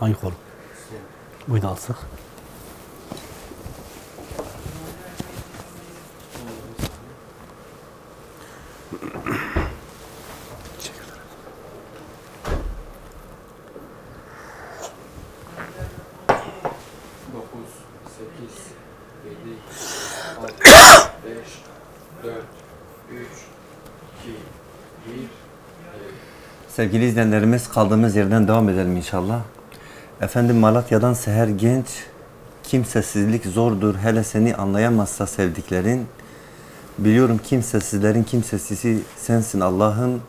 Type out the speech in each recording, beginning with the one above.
Hangi kolu? Bunu alsak. İki, bir. Sevgili izleyenlerimiz kaldığımız yerden devam edelim inşallah. Efendim Malatya'dan Seher Genç, kimsesizlik zordur hele seni anlayamazsa sevdiklerin. Biliyorum kimsesizlerin kimsesizi sensin Allah'ım.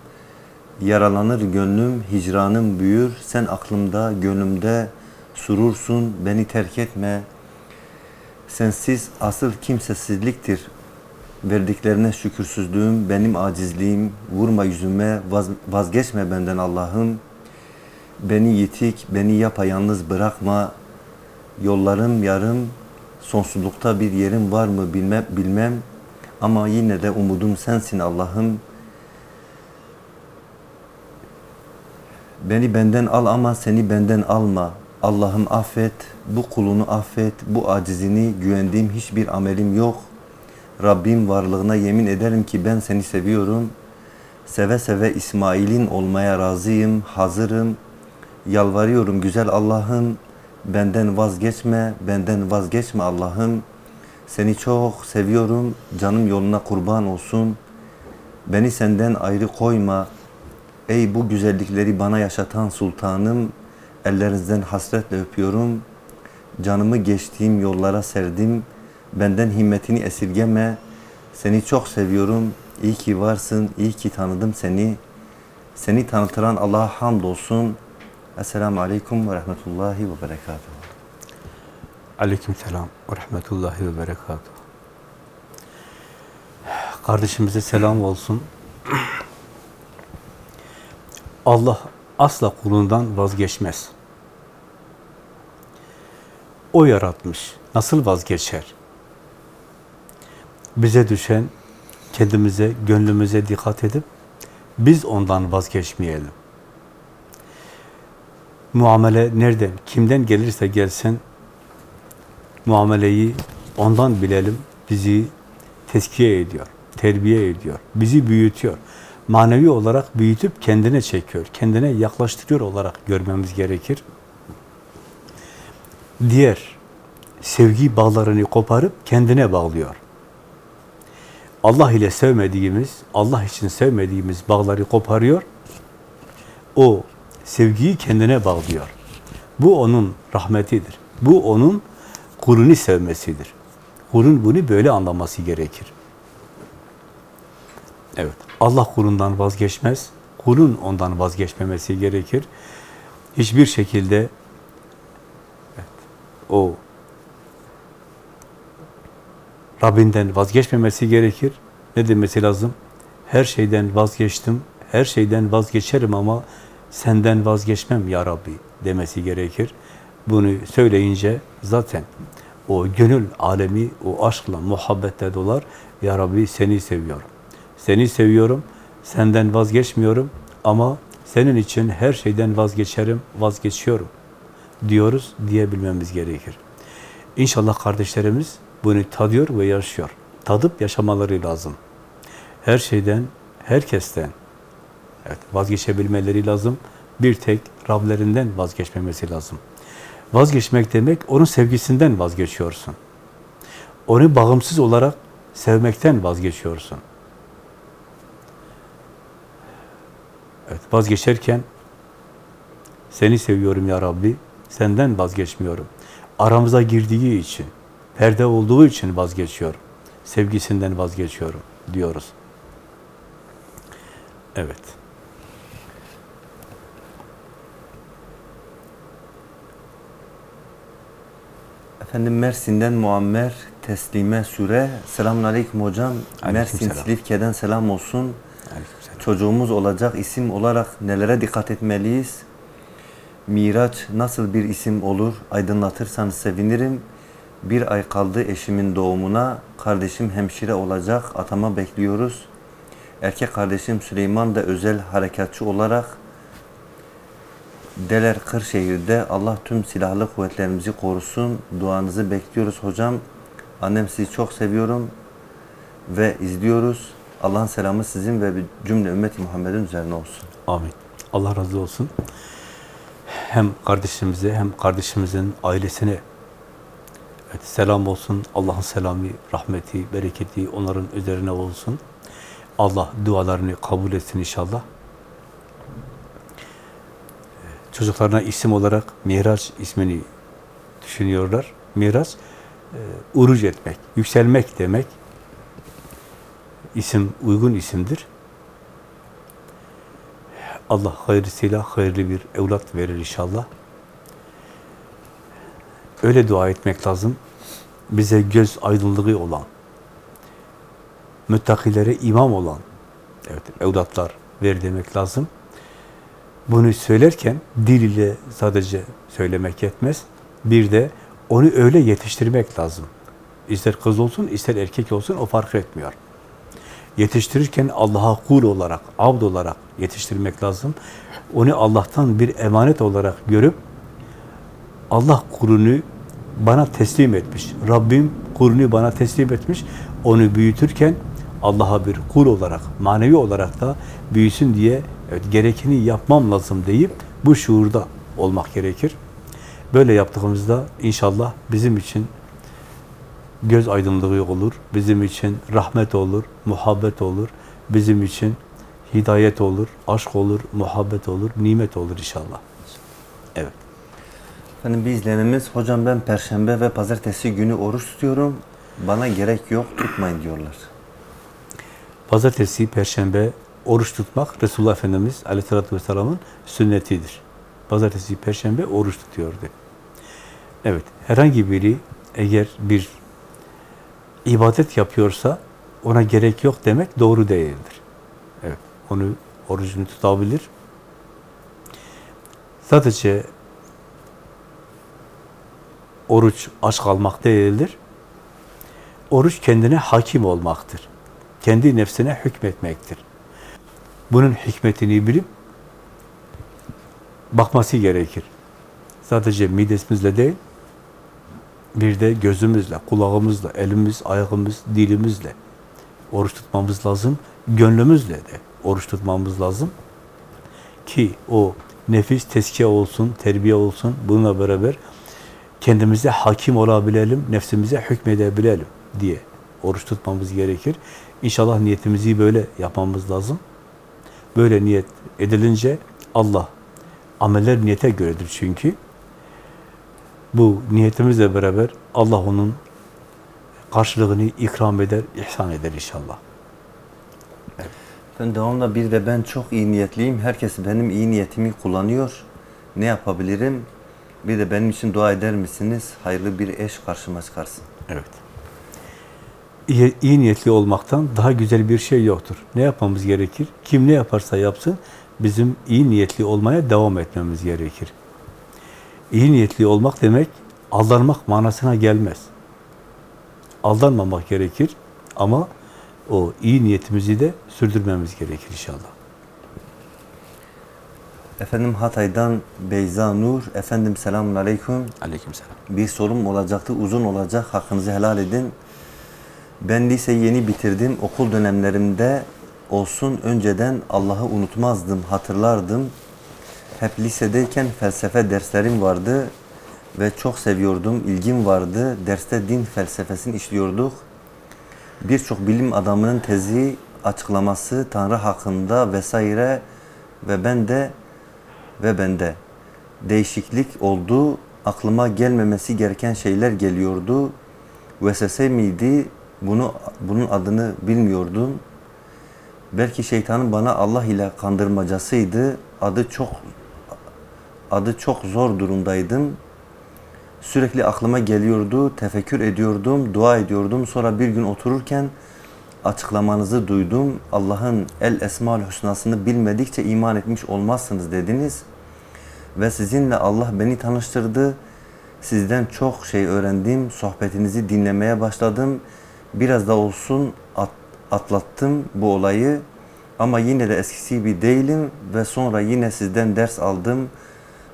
Yaralanır gönlüm, hicranım büyür. Sen aklımda, gönlümde surursun, beni terk etme. Sensiz asıl kimsesizliktir. Verdiklerine şükürsüzlüğüm, benim acizliğim. Vurma yüzüme, vaz- vazgeçme benden Allah'ım. Beni yitik, beni yapayalnız bırakma. Yollarım yarım, sonsuzlukta bir yerim var mı bilmem, bilmem. Ama yine de umudum sensin Allah'ım. Beni benden al ama seni benden alma. Allah'ım affet, bu kulunu affet, bu acizini güvendiğim hiçbir amelim yok. Rabbim varlığına yemin ederim ki ben seni seviyorum. Seve seve İsmail'in olmaya razıyım, hazırım. Yalvarıyorum güzel Allah'ım, benden vazgeçme, benden vazgeçme Allah'ım. Seni çok seviyorum, canım yoluna kurban olsun. Beni senden ayrı koyma. Ey bu güzellikleri bana yaşatan sultanım, ellerinizden hasretle öpüyorum. Canımı geçtiğim yollara serdim. Benden himmetini esirgeme. Seni çok seviyorum. İyi ki varsın, iyi ki tanıdım seni. Seni tanıtıran Allah'a hamdolsun. Esselamu Aleyküm ve Rahmetullahi ve Berekatuhu. Aleyküm selam ve rahmetullahi ve berekatuhu. Kardeşimize selam olsun. Allah asla kulundan vazgeçmez. O yaratmış. Nasıl vazgeçer? Bize düşen kendimize, gönlümüze dikkat edip biz ondan vazgeçmeyelim. Muamele nereden, kimden gelirse gelsin muameleyi ondan bilelim. Bizi teskiye ediyor, terbiye ediyor, bizi büyütüyor. Manevi olarak büyütüp kendine çekiyor, kendine yaklaştırıyor olarak görmemiz gerekir. Diğer sevgi bağlarını koparıp kendine bağlıyor. Allah ile sevmediğimiz, Allah için sevmediğimiz bağları koparıyor. O sevgiyi kendine bağlıyor. Bu onun rahmetidir. Bu onun kulunu sevmesidir. Kulun bunu böyle anlaması gerekir. Evet, Allah kulundan vazgeçmez, kulun ondan vazgeçmemesi gerekir. Hiçbir şekilde evet, o Rabbinden vazgeçmemesi gerekir. Ne demesi lazım? Her şeyden vazgeçtim, her şeyden vazgeçerim ama senden vazgeçmem ya Rabbi demesi gerekir. Bunu söyleyince zaten o gönül alemi, o aşkla, muhabbette dolar. Ya Rabbi seni seviyorum. Seni seviyorum, senden vazgeçmiyorum ama senin için her şeyden vazgeçerim, vazgeçiyorum diyoruz diyebilmemiz gerekir. İnşallah kardeşlerimiz bunu tadıyor ve yaşıyor. Tadıp yaşamaları lazım. Her şeyden, herkesten evet, vazgeçebilmeleri lazım. Bir tek Rablerinden vazgeçmemesi lazım. Vazgeçmek demek, onun sevgisinden vazgeçiyorsun. Onu bağımsız olarak sevmekten vazgeçiyorsun. Evet, vazgeçerken seni seviyorum ya Rabbi, senden vazgeçmiyorum. Aramıza girdiği için, perde olduğu için vazgeçiyorum. Sevgisinden vazgeçiyorum diyoruz. Evet. Efendim Mersin'den Muammer Teslime Süre. Selamun Aleyküm hocam. Mersin selam. Silifke'den selam olsun. Aleykümselam. Çocuğumuz olacak isim olarak nelere dikkat etmeliyiz? Miraç nasıl bir isim olur? Aydınlatırsanız sevinirim. Bir ay kaldı eşimin doğumuna. Kardeşim hemşire olacak. Atama bekliyoruz. Erkek kardeşim Süleyman da özel harekatçı olarak Deler Kırşehir'de Allah tüm silahlı kuvvetlerimizi korusun. Duanızı bekliyoruz hocam. Annem sizi çok seviyorum ve izliyoruz. Allah'ın selamı sizin ve cümle ümmeti Muhammed'in üzerine olsun. Amin. Allah razı olsun. Hem kardeşimize hem kardeşimizin ailesine evet, selam olsun. Allah'ın selamı, rahmeti, bereketi onların üzerine olsun. Allah dualarını kabul etsin inşallah. Çocuklarına isim olarak Miraç ismini düşünüyorlar. Miraç, e, uruç etmek, yükselmek demek. İsim uygun isimdir. Allah hayırlısıyla hayırlı bir evlat verir inşallah. Öyle dua etmek lazım. Bize göz aydınlığı olan, müttakilere imam olan evet, evlatlar ver demek lazım. Bunu söylerken dil ile sadece söylemek yetmez. Bir de onu öyle yetiştirmek lazım. İster kız olsun, ister erkek olsun o fark etmiyor. Yetiştirirken Allah'a kul olarak, abd olarak yetiştirmek lazım. Onu Allah'tan bir emanet olarak görüp Allah kulunu bana teslim etmiş. Rabbim kulunu bana teslim etmiş. Onu büyütürken Allah'a bir kul olarak, manevi olarak da büyüsün diye evet, gerekeni yapmam lazım deyip bu şuurda olmak gerekir. Böyle yaptığımızda inşallah bizim için göz aydınlığı olur, bizim için rahmet olur, muhabbet olur, bizim için hidayet olur, aşk olur, muhabbet olur, nimet olur inşallah. Evet. Efendim bir izlenimiz, hocam ben perşembe ve pazartesi günü oruç tutuyorum. Bana gerek yok, tutmayın diyorlar. Pazartesi, perşembe oruç tutmak Resulullah Efendimiz Aleyhisselatü Vesselam'ın sünnetidir. Pazartesi, perşembe oruç tutuyordu. Evet, herhangi biri eğer bir ibadet yapıyorsa ona gerek yok demek doğru değildir. Evet, onu orucunu tutabilir. Sadece oruç aç kalmak değildir. Oruç kendine hakim olmaktır. Kendi nefsine hükmetmektir. Bunun hikmetini bilip bakması gerekir. Sadece midesimizle değil, bir de gözümüzle, kulağımızla, elimiz, ayağımız, dilimizle oruç tutmamız lazım. Gönlümüzle de oruç tutmamız lazım. Ki o nefis teskiye olsun, terbiye olsun. Bununla beraber kendimize hakim olabilelim, nefsimize hükmedebilelim diye oruç tutmamız gerekir. İnşallah niyetimizi böyle yapmamız lazım. Böyle niyet edilince Allah, ameller niyete göredir çünkü. Bu niyetimizle beraber Allah onun karşılığını ikram eder, ihsan eder inşallah. Ben devamlı bir de ben çok iyi niyetliyim. Herkes benim iyi niyetimi kullanıyor. Ne yapabilirim? Bir de benim için dua eder misiniz? Hayırlı bir eş karşıma çıkarsın. Evet. İyi, iyi niyetli olmaktan daha güzel bir şey yoktur. Ne yapmamız gerekir? Kim ne yaparsa yapsın, bizim iyi niyetli olmaya devam etmemiz gerekir. İyi niyetli olmak demek, aldanmak manasına gelmez. Aldanmamak gerekir ama o iyi niyetimizi de sürdürmemiz gerekir inşallah. Efendim Hatay'dan Beyza Nur. Efendim selamun aleyküm. Aleykümselam. Bir sorum olacaktı, uzun olacak. Hakkınızı helal edin. Ben liseyi yeni bitirdim. Okul dönemlerimde olsun önceden Allah'ı unutmazdım, hatırlardım. Hep lisedeyken felsefe derslerim vardı ve çok seviyordum, ilgim vardı. Derste din felsefesini işliyorduk. Birçok bilim adamının tezi, açıklaması Tanrı hakkında vesaire ve ben de ve bende değişiklik oldu. Aklıma gelmemesi gereken şeyler geliyordu. Vesvese miydi? Bunu bunun adını bilmiyordum. Belki şeytanın bana Allah ile kandırmacasıydı. Adı çok adı çok zor durumdaydım. Sürekli aklıma geliyordu, tefekkür ediyordum, dua ediyordum. Sonra bir gün otururken açıklamanızı duydum. Allah'ın el esmaül hüsnasını bilmedikçe iman etmiş olmazsınız dediniz. Ve sizinle Allah beni tanıştırdı. Sizden çok şey öğrendim. Sohbetinizi dinlemeye başladım. Biraz da olsun at, atlattım bu olayı. Ama yine de eskisi gibi değilim ve sonra yine sizden ders aldım.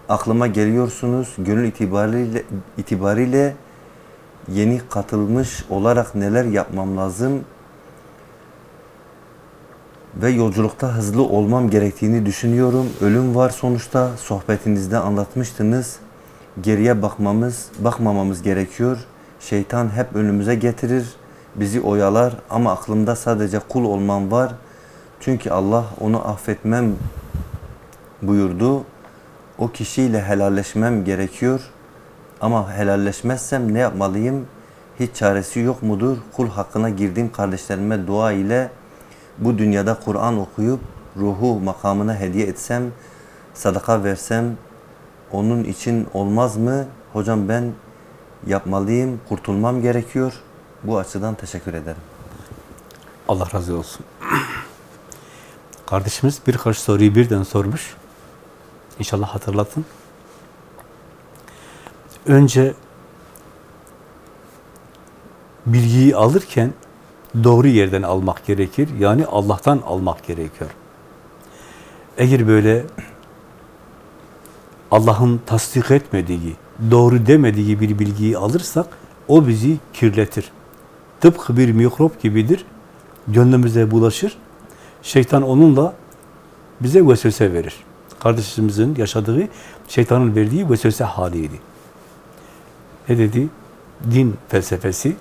aklıma geliyorsunuz. Gönül itibariyle, itibariyle yeni katılmış olarak neler yapmam lazım ve yolculukta hızlı olmam gerektiğini düşünüyorum. Ölüm var sonuçta. Sohbetinizde anlatmıştınız. Geriye bakmamız, bakmamamız gerekiyor. Şeytan hep önümüze getirir, bizi oyalar ama aklımda sadece kul olmam var. Çünkü Allah onu affetmem buyurdu. O kişiyle helalleşmem gerekiyor. Ama helalleşmezsem ne yapmalıyım? Hiç çaresi yok mudur? Kul hakkına girdiğim kardeşlerime dua ile bu dünyada Kur'an okuyup ruhu makamına hediye etsem, sadaka versem onun için olmaz mı? Hocam ben yapmalıyım, kurtulmam gerekiyor. Bu açıdan teşekkür ederim. Allah razı olsun. Kardeşimiz birkaç soruyu birden sormuş. İnşallah hatırlatın. Önce bilgiyi alırken doğru yerden almak gerekir. Yani Allah'tan almak gerekiyor. Eğer böyle Allah'ın tasdik etmediği, doğru demediği bir bilgiyi alırsak o bizi kirletir. Tıpkı bir mikrop gibidir. Gönlümüze bulaşır. Şeytan onunla bize vesvese verir. Kardeşimizin yaşadığı şeytanın verdiği vesvese haliydi. Ne dedi? Din felsefesi.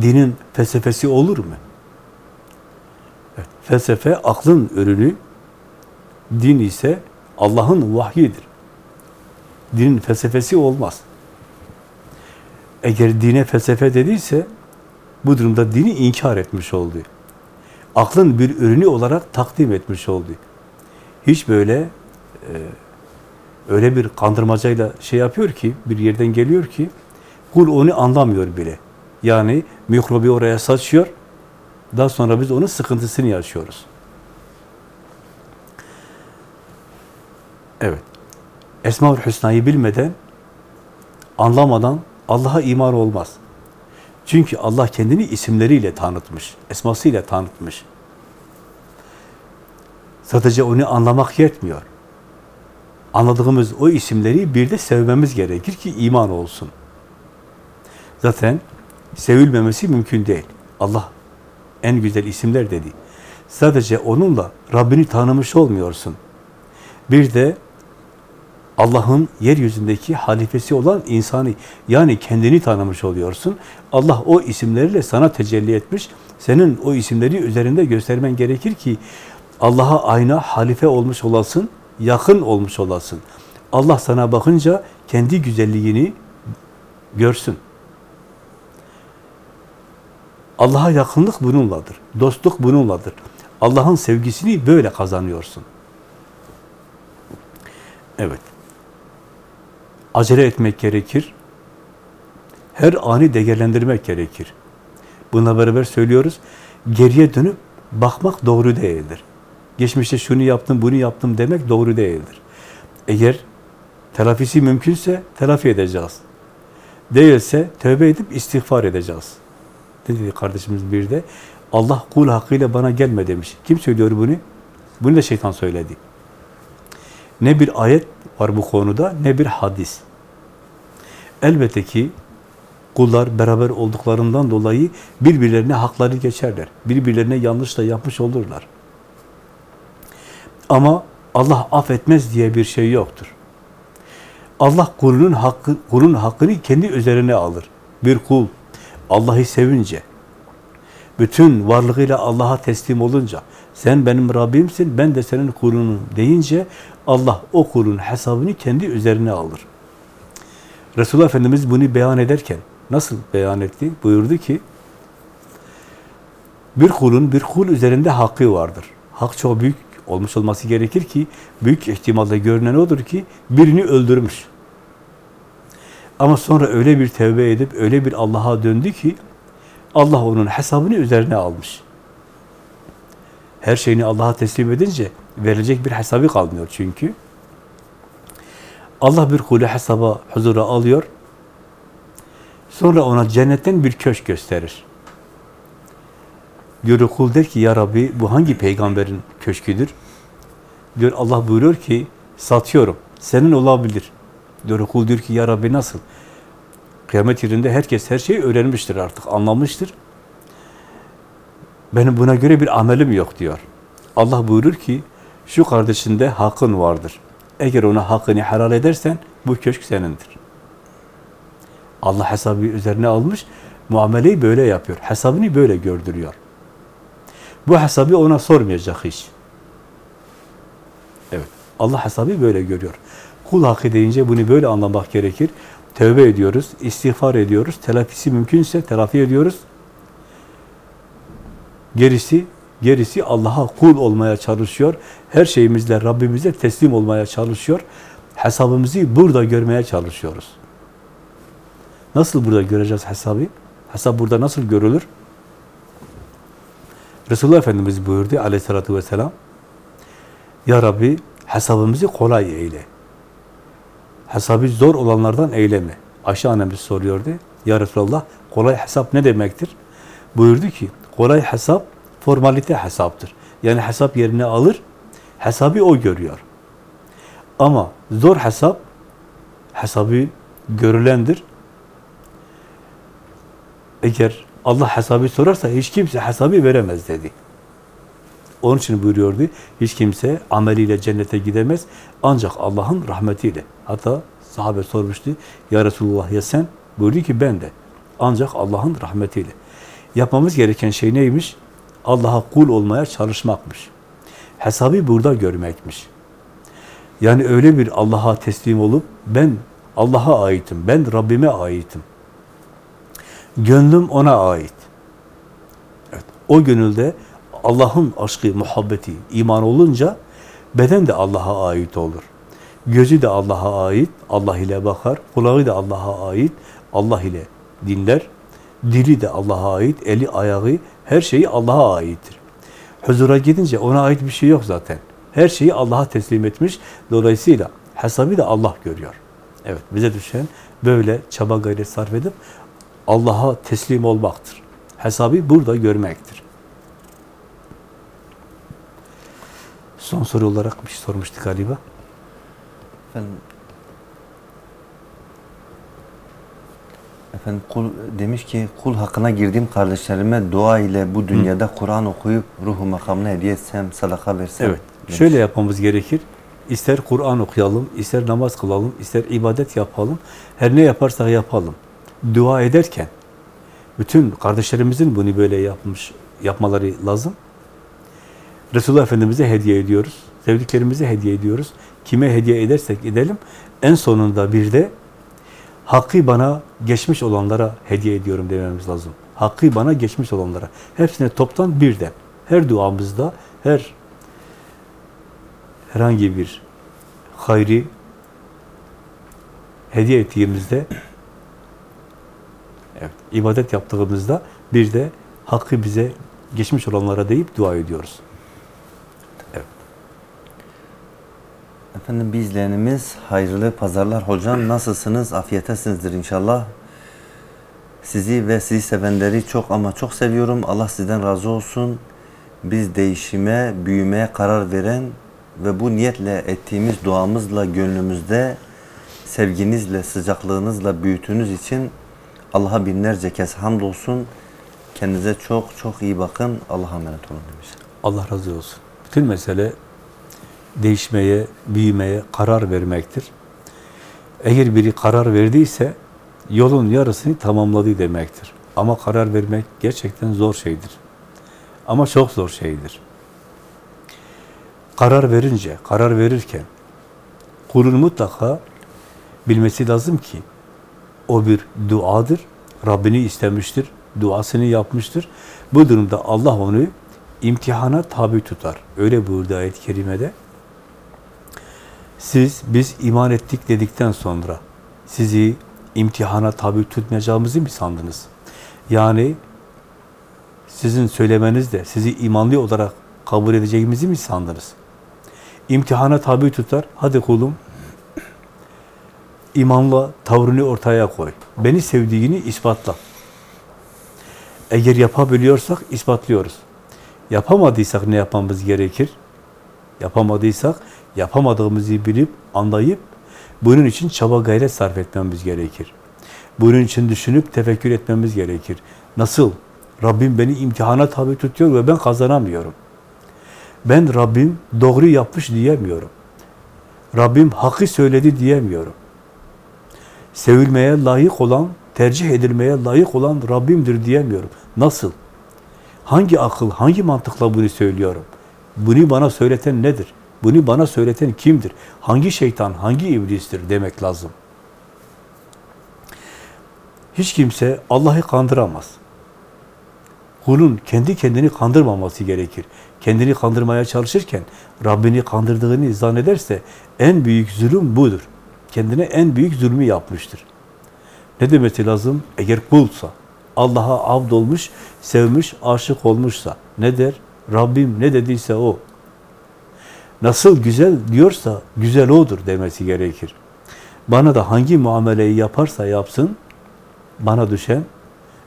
Dinin felsefesi olur mu? Evet, felsefe aklın ürünü, din ise Allah'ın vahyidir. Dinin felsefesi olmaz. Eğer dine felsefe dediyse bu durumda dini inkar etmiş oldu. Aklın bir ürünü olarak takdim etmiş oldu. Hiç böyle e, öyle bir kandırmacayla şey yapıyor ki, bir yerden geliyor ki kul onu anlamıyor bile. Yani mikrobi oraya saçıyor, daha sonra biz onun sıkıntısını yaşıyoruz. Evet. Esma-ül Hüsna'yı bilmeden, anlamadan Allah'a iman olmaz. Çünkü Allah kendini isimleriyle tanıtmış, esmasıyla tanıtmış. Sadece onu anlamak yetmiyor. Anladığımız o isimleri bir de sevmemiz gerekir ki iman olsun. Zaten sevilmemesi mümkün değil. Allah en güzel isimler dedi. Sadece onunla Rabbini tanımış olmuyorsun. Bir de Allah'ın yeryüzündeki halifesi olan insanı yani kendini tanımış oluyorsun. Allah o isimleriyle sana tecelli etmiş. Senin o isimleri üzerinde göstermen gerekir ki Allah'a ayna halife olmuş olasın, yakın olmuş olasın. Allah sana bakınca kendi güzelliğini görsün. Allah'a yakınlık bununladır. Dostluk bununladır. Allah'ın sevgisini böyle kazanıyorsun. Evet. Acele etmek gerekir. Her anı değerlendirmek gerekir. Buna beraber söylüyoruz. Geriye dönüp bakmak doğru değildir. Geçmişte şunu yaptım, bunu yaptım demek doğru değildir. Eğer telafisi mümkünse telafi edeceğiz. Değilse tövbe edip istiğfar edeceğiz. Dedi kardeşimiz bir de? Allah kul hakkıyla bana gelme demiş. Kim söylüyor bunu? Bunu da şeytan söyledi. Ne bir ayet var bu konuda, ne bir hadis. Elbette ki kullar beraber olduklarından dolayı birbirlerine hakları geçerler. Birbirlerine yanlış da yapmış olurlar. Ama Allah affetmez diye bir şey yoktur. Allah kulunun hakkı, kulun hakkını kendi üzerine alır. Bir kul Allah'ı sevince, bütün varlığıyla Allah'a teslim olunca, sen benim Rabbimsin, ben de senin kulunum deyince, Allah o kulun hesabını kendi üzerine alır. Resulullah Efendimiz bunu beyan ederken, nasıl beyan etti? Buyurdu ki, bir kulun bir kul üzerinde hakkı vardır. Hak çok büyük olmuş olması gerekir ki, büyük ihtimalle görünen odur ki, birini öldürmüş. Ama sonra öyle bir tevbe edip, öyle bir Allah'a döndü ki, Allah onun hesabını üzerine almış. Her şeyini Allah'a teslim edince, verilecek bir hesabı kalmıyor çünkü. Allah bir kulü hesaba, huzura alıyor. Sonra ona cennetten bir köşk gösterir. Diyor kul der ki, Ya Rabbi bu hangi peygamberin köşküdür? Diyor Allah buyuruyor ki, satıyorum. Senin olabilir. Diyor kul diyor ki ya Rabbi nasıl? Kıyamet yerinde herkes her şeyi öğrenmiştir artık, anlamıştır. Benim buna göre bir amelim yok diyor. Allah buyurur ki şu kardeşinde hakkın vardır. Eğer ona hakkını helal edersen bu köşk senindir. Allah hesabı üzerine almış, muameleyi böyle yapıyor. Hesabını böyle gördürüyor. Bu hesabı ona sormayacak hiç. Evet. Allah hesabı böyle görüyor. Kul hakkı deyince bunu böyle anlamak gerekir. Tövbe ediyoruz, istiğfar ediyoruz. Telafisi mümkünse telafi ediyoruz. Gerisi, gerisi Allah'a kul olmaya çalışıyor. Her şeyimizle Rabbimize teslim olmaya çalışıyor. Hesabımızı burada görmeye çalışıyoruz. Nasıl burada göreceğiz hesabı? Hesap burada nasıl görülür? Resulullah Efendimiz buyurdu aleyhissalatü vesselam, Ya Rabbi hesabımızı kolay eyle. Hesabı zor olanlardan eyleme. Ayşe annemiz soruyordu. Ya Resulallah kolay hesap ne demektir? Buyurdu ki kolay hesap formalite hesaptır. Yani hesap yerine alır, hesabı o görüyor. Ama zor hesap hesabı görülendir. Eğer Allah hesabı sorarsa hiç kimse hesabı veremez dedi. Onun için buyuruyordu, hiç kimse ameliyle cennete gidemez, ancak Allah'ın rahmetiyle. Hatta sahabe sormuştu, ya Resulullah ya sen? Buyurdu ki ben de. Ancak Allah'ın rahmetiyle. Yapmamız gereken şey neymiş? Allah'a kul olmaya çalışmakmış. Hesabı burada görmekmiş. Yani öyle bir Allah'a teslim olup, ben Allah'a aitim, ben Rabbime aitim. Gönlüm ona ait. Evet, o gönülde Allah'ın aşkı, muhabbeti, iman olunca beden de Allah'a ait olur. Gözü de Allah'a ait, Allah ile bakar. Kulağı da Allah'a ait, Allah ile dinler. Dili de Allah'a ait, eli, ayağı, her şeyi Allah'a aittir. Huzura gidince ona ait bir şey yok zaten. Her şeyi Allah'a teslim etmiş. Dolayısıyla hesabı da Allah görüyor. Evet, bize düşen böyle çaba gayret sarf edip Allah'a teslim olmaktır. Hesabı burada görmektir. Son soru olarak bir şey sormuştuk galiba. Efendim, efendim kul demiş ki kul hakkına girdiğim kardeşlerime dua ile bu dünyada Kur'an okuyup ruhu makamına hediye etsem, sadaka versem. Evet. demiş. Şöyle yapmamız gerekir. İster Kur'an okuyalım, ister namaz kılalım, ister ibadet yapalım. Her ne yaparsak yapalım. Dua ederken bütün kardeşlerimizin bunu böyle yapmış yapmaları lazım. Resulullah Efendimiz'e hediye ediyoruz. Sevdiklerimize hediye ediyoruz. Kime hediye edersek edelim. En sonunda bir de hakkı bana geçmiş olanlara hediye ediyorum dememiz lazım. Hakkı bana geçmiş olanlara. Hepsine toptan birden. Her duamızda, her herhangi bir hayri hediye ettiğimizde evet, ibadet yaptığımızda bir de hakkı bize geçmiş olanlara deyip dua ediyoruz. Efendim bir izleyenimiz hayırlı pazarlar hocam nasılsınız? Afiyetesinizdir inşallah. Sizi ve sizi sevenleri çok ama çok seviyorum. Allah sizden razı olsun. Biz değişime, büyümeye karar veren ve bu niyetle ettiğimiz duamızla gönlümüzde sevginizle, sıcaklığınızla büyütünüz için Allah'a binlerce kez hamdolsun. Kendinize çok çok iyi bakın. Allah'a emanet olun demiş. Allah razı olsun. Bütün mesele değişmeye, büyümeye karar vermektir. Eğer biri karar verdiyse yolun yarısını tamamladı demektir. Ama karar vermek gerçekten zor şeydir. Ama çok zor şeydir. Karar verince, karar verirken kulun mutlaka bilmesi lazım ki o bir duadır. Rabbini istemiştir, duasını yapmıştır. Bu durumda Allah onu imtihana tabi tutar. Öyle buyurdu ayet-i kerimede. Siz, biz iman ettik dedikten sonra sizi imtihana tabi tutmayacağımızı mı sandınız? Yani sizin söylemenizle sizi imanlı olarak kabul edeceğimizi mi sandınız? İmtihana tabi tutar. Hadi kulum imanla tavrını ortaya koy. Beni sevdiğini ispatla. Eğer yapabiliyorsak ispatlıyoruz. Yapamadıysak ne yapmamız gerekir? Yapamadıysak, yapamadığımızı bilip, anlayıp, bunun için çaba gayret sarf etmemiz gerekir. Bunun için düşünüp tefekkür etmemiz gerekir. Nasıl? Rabbim beni imtihana tabi tutuyor ve ben kazanamıyorum. Ben Rabbim doğru yapmış diyemiyorum. Rabbim hakkı söyledi diyemiyorum. Sevilmeye layık olan, tercih edilmeye layık olan Rabbimdir diyemiyorum. Nasıl? Hangi akıl, hangi mantıkla bunu söylüyorum? Bunu bana söyleten nedir? Bunu bana söyleten kimdir? Hangi şeytan, hangi iblistir demek lazım. Hiç kimse Allah'ı kandıramaz. Kulun kendi kendini kandırmaması gerekir. Kendini kandırmaya çalışırken Rabbini kandırdığını zannederse en büyük zulüm budur. Kendine en büyük zulmü yapmıştır. Ne demesi lazım? Eğer kulsa, Allah'a avd olmuş, sevmiş, aşık olmuşsa ne der? Rabbim ne dediyse o. Nasıl güzel diyorsa güzel odur demesi gerekir. Bana da hangi muameleyi yaparsa yapsın, bana düşen,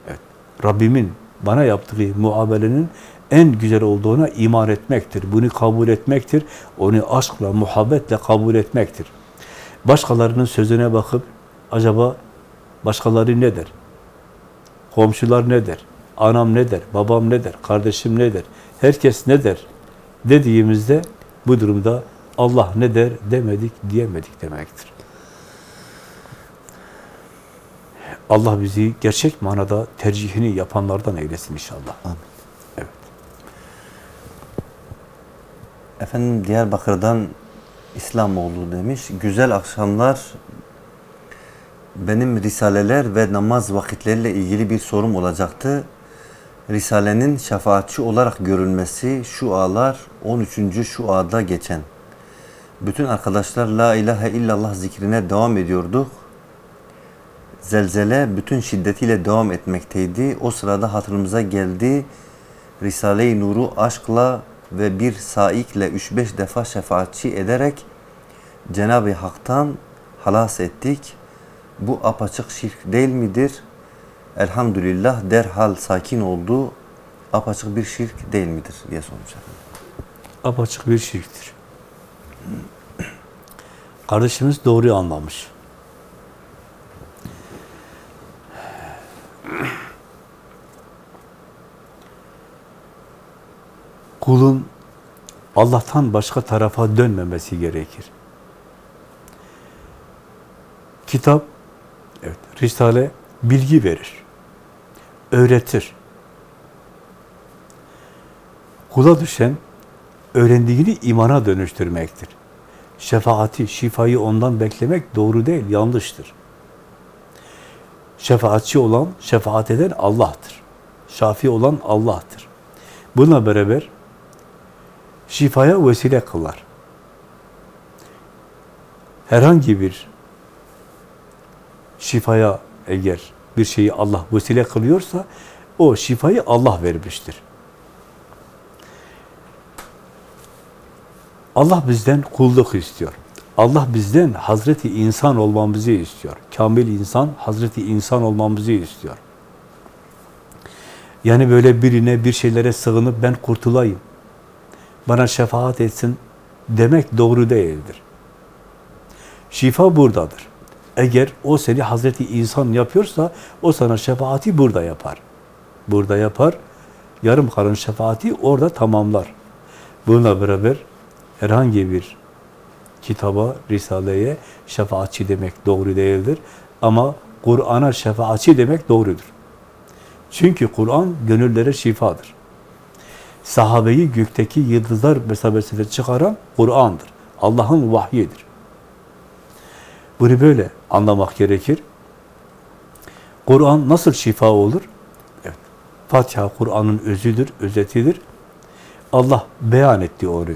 evet, Rabbimin bana yaptığı muamelenin en güzel olduğuna iman etmektir. Bunu kabul etmektir. Onu aşkla, muhabbetle kabul etmektir. Başkalarının sözüne bakıp, acaba başkaları ne der? Komşular ne der? Anam ne der? Babam ne der? Kardeşim ne der? Herkes ne der? Dediğimizde bu durumda Allah ne der demedik, diyemedik demektir. Allah bizi gerçek manada tercihini yapanlardan eylesin inşallah. Amin. Evet. Efendim Diyarbakır'dan İslamoğlu demiş. Güzel akşamlar. Benim risaleler ve namaz vakitleriyle ilgili bir sorum olacaktı. Risalenin şefaatçi olarak görülmesi şu ağlar 13. şu ağda geçen. Bütün arkadaşlar La ilahe illallah zikrine devam ediyorduk. Zelzele bütün şiddetiyle devam etmekteydi. O sırada hatırımıza geldi. Risale-i Nur'u aşkla ve bir saikle 3-5 defa şefaatçi ederek Cenab-ı Hak'tan halas ettik. Bu apaçık şirk değil midir? Elhamdülillah derhal sakin oldu. Apaçık bir şirk değil midir diye sormuş efendim. Apaçık bir şirktir. Kardeşimiz doğru anlamış. Kulun Allah'tan başka tarafa dönmemesi gerekir. Kitap, evet, Risale bilgi verir, öğretir. Kula düşen öğrendiğini imana dönüştürmektir. Şefaati, şifayı ondan beklemek doğru değil, yanlıştır. Şefaatçi olan, şefaat eden Allah'tır. Şafi olan Allah'tır. Bununla beraber şifaya vesile kılar. Herhangi bir şifaya eğer bir şeyi Allah vesile kılıyorsa o şifayı Allah vermiştir. Allah bizden kulluk istiyor. Allah bizden Hazreti insan olmamızı istiyor. Kamil insan, Hazreti insan olmamızı istiyor. Yani böyle birine, bir şeylere sığınıp ben kurtulayım, bana şefaat etsin demek doğru değildir. Şifa buradadır. Eğer o seni Hazreti insan yapıyorsa, o sana şefaati burada yapar. Burada yapar, yarım kalan şefaati orada tamamlar. Bununla beraber herhangi bir kitaba, risaleye şefaatçi demek doğru değildir. Ama Kur'an'a şefaatçi demek doğrudur. Çünkü Kur'an gönüllere şifadır. Sahabeyi gökteki yıldızlar mesabesine çıkaran Kur'an'dır. Allah'ın vahyidir. Bunu böyle anlamak gerekir. Kur'an nasıl şifa olur? Evet. Fatiha Kur'an'ın özüdür, özetidir. Allah beyan etti onu.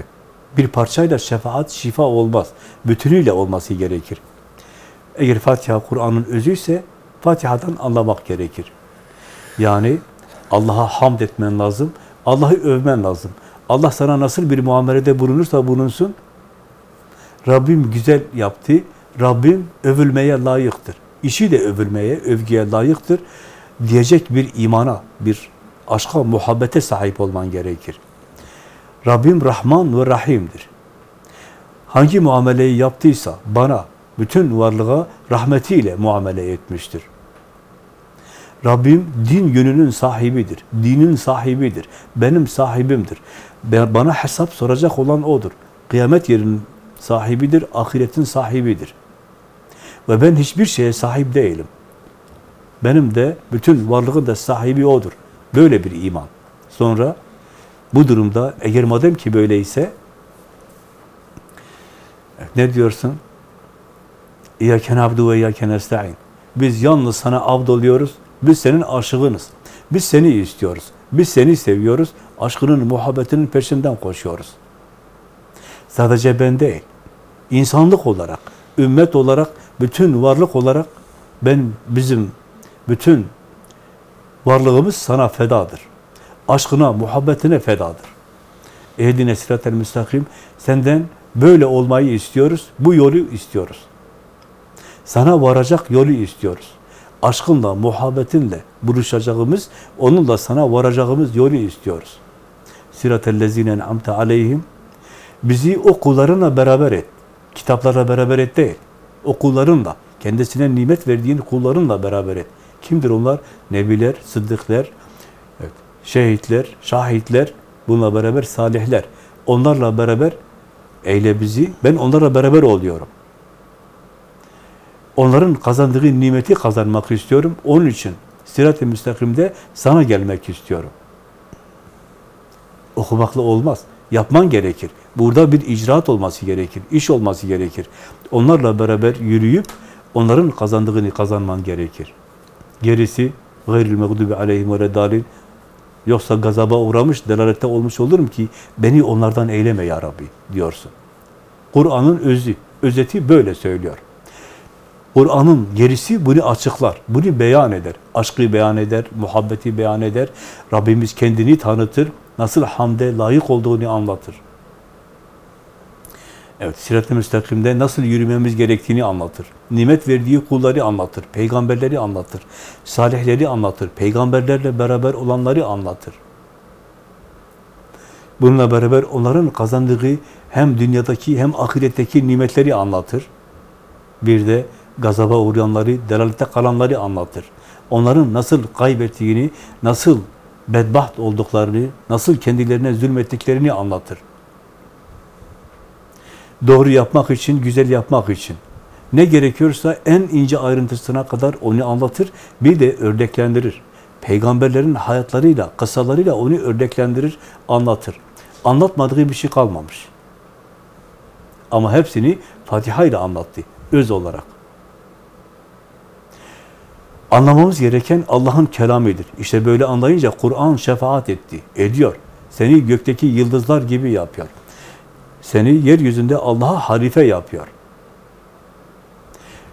Bir parçayla şefaat, şifa olmaz. Bütünüyle olması gerekir. Eğer Fatiha Kur'an'ın özüyse Fatiha'dan anlamak gerekir. Yani Allah'a hamd etmen lazım. Allah'ı övmen lazım. Allah sana nasıl bir muamelede bulunursa bulunsun, Rabbim güzel yaptı, Rabbim övülmeye layıktır. İşi de övülmeye, övgüye layıktır. Diyecek bir imana, bir aşka, muhabbete sahip olman gerekir. Rabbim Rahman ve Rahim'dir. hangi muameleyi yaptıysa bana, bütün varlığa rahmetiyle muamele etmiştir. Rabbim din yönünün sahibidir, dinin sahibidir, benim sahibimdir. Bana hesap soracak olan O'dur. Kıyamet yerinin sahibidir, ahiretin sahibidir. Ve ben hiçbir şeye sahip değilim. Benim de bütün varlığın da sahibi O'dur. Böyle bir iman. Sonra bu durumda eğer madem ki böyleyse ne diyorsun? İyyâken abdu ve iyyâken esta'in. Biz yalnız sana abd oluyoruz. Biz senin aşığınız. Biz seni istiyoruz. Biz seni seviyoruz. Aşkının, muhabbetinin peşinden koşuyoruz. Sadece ben değil. İnsanlık olarak, ümmet olarak, bütün varlık olarak ben bizim bütün varlığımız sana fedadır. Aşkına, muhabbetine fedadır. Ehdine sıratel müstakim. Senden böyle olmayı istiyoruz. Bu yolu istiyoruz. Sana varacak yolu istiyoruz. Aşkınla, muhabbetinle buluşacağımız, onunla sana varacağımız yolu istiyoruz. Siratellezine en'amte aleyhim. Bizi o kullarınla beraber et. Kitaplarla beraber et değil. O kullarınla, kendisine nimet verdiğin kullarınla beraber et. Kimdir onlar? Nebiler, sıddıklar, evet, şehitler, şahitler, bununla beraber salihler. Onlarla beraber eyle bizi, ben onlarla beraber oluyorum. Onların kazandığı nimeti kazanmak istiyorum. Onun için sirat-i müstakimde sana gelmek istiyorum. Okumakla olmaz. Yapman gerekir. Burada bir icraat olması gerekir. iş olması gerekir. Onlarla beraber yürüyüp onların kazandığını kazanman gerekir. Gerisi gayril mağdubi aleyhim ve reddalin yoksa gazaba uğramış, delalette olmuş olurum ki beni onlardan eyleme ya Rabbi diyorsun. Kur'an'ın özü, özeti böyle söylüyor. Kur'an'ın gerisi bunu açıklar, bunu beyan eder. Aşkı beyan eder, muhabbeti beyan eder. Rabbimiz kendini tanıtır, nasıl hamde layık olduğunu anlatır. Evet, sirat-ı müstakimde nasıl yürümemiz gerektiğini anlatır. Nimet verdiği kulları anlatır, peygamberleri anlatır, salihleri anlatır, peygamberlerle beraber olanları anlatır. Bununla beraber onların kazandığı hem dünyadaki hem ahiretteki nimetleri anlatır. Bir de gazaba uğrayanları, delalete kalanları anlatır. Onların nasıl kaybettiğini, nasıl bedbaht olduklarını, nasıl kendilerine zulmettiklerini anlatır. Doğru yapmak için, güzel yapmak için. Ne gerekiyorsa en ince ayrıntısına kadar onu anlatır, bir de örneklendirir. Peygamberlerin hayatlarıyla, kısalarıyla onu örneklendirir, anlatır. Anlatmadığı bir şey kalmamış. Ama hepsini Fatiha ile anlattı, öz olarak. Anlamamız gereken Allah'ın kelamidir. İşte böyle anlayınca Kur'an şefaat etti, ediyor. Seni gökteki yıldızlar gibi yapıyor. Seni yeryüzünde Allah'a harife yapıyor.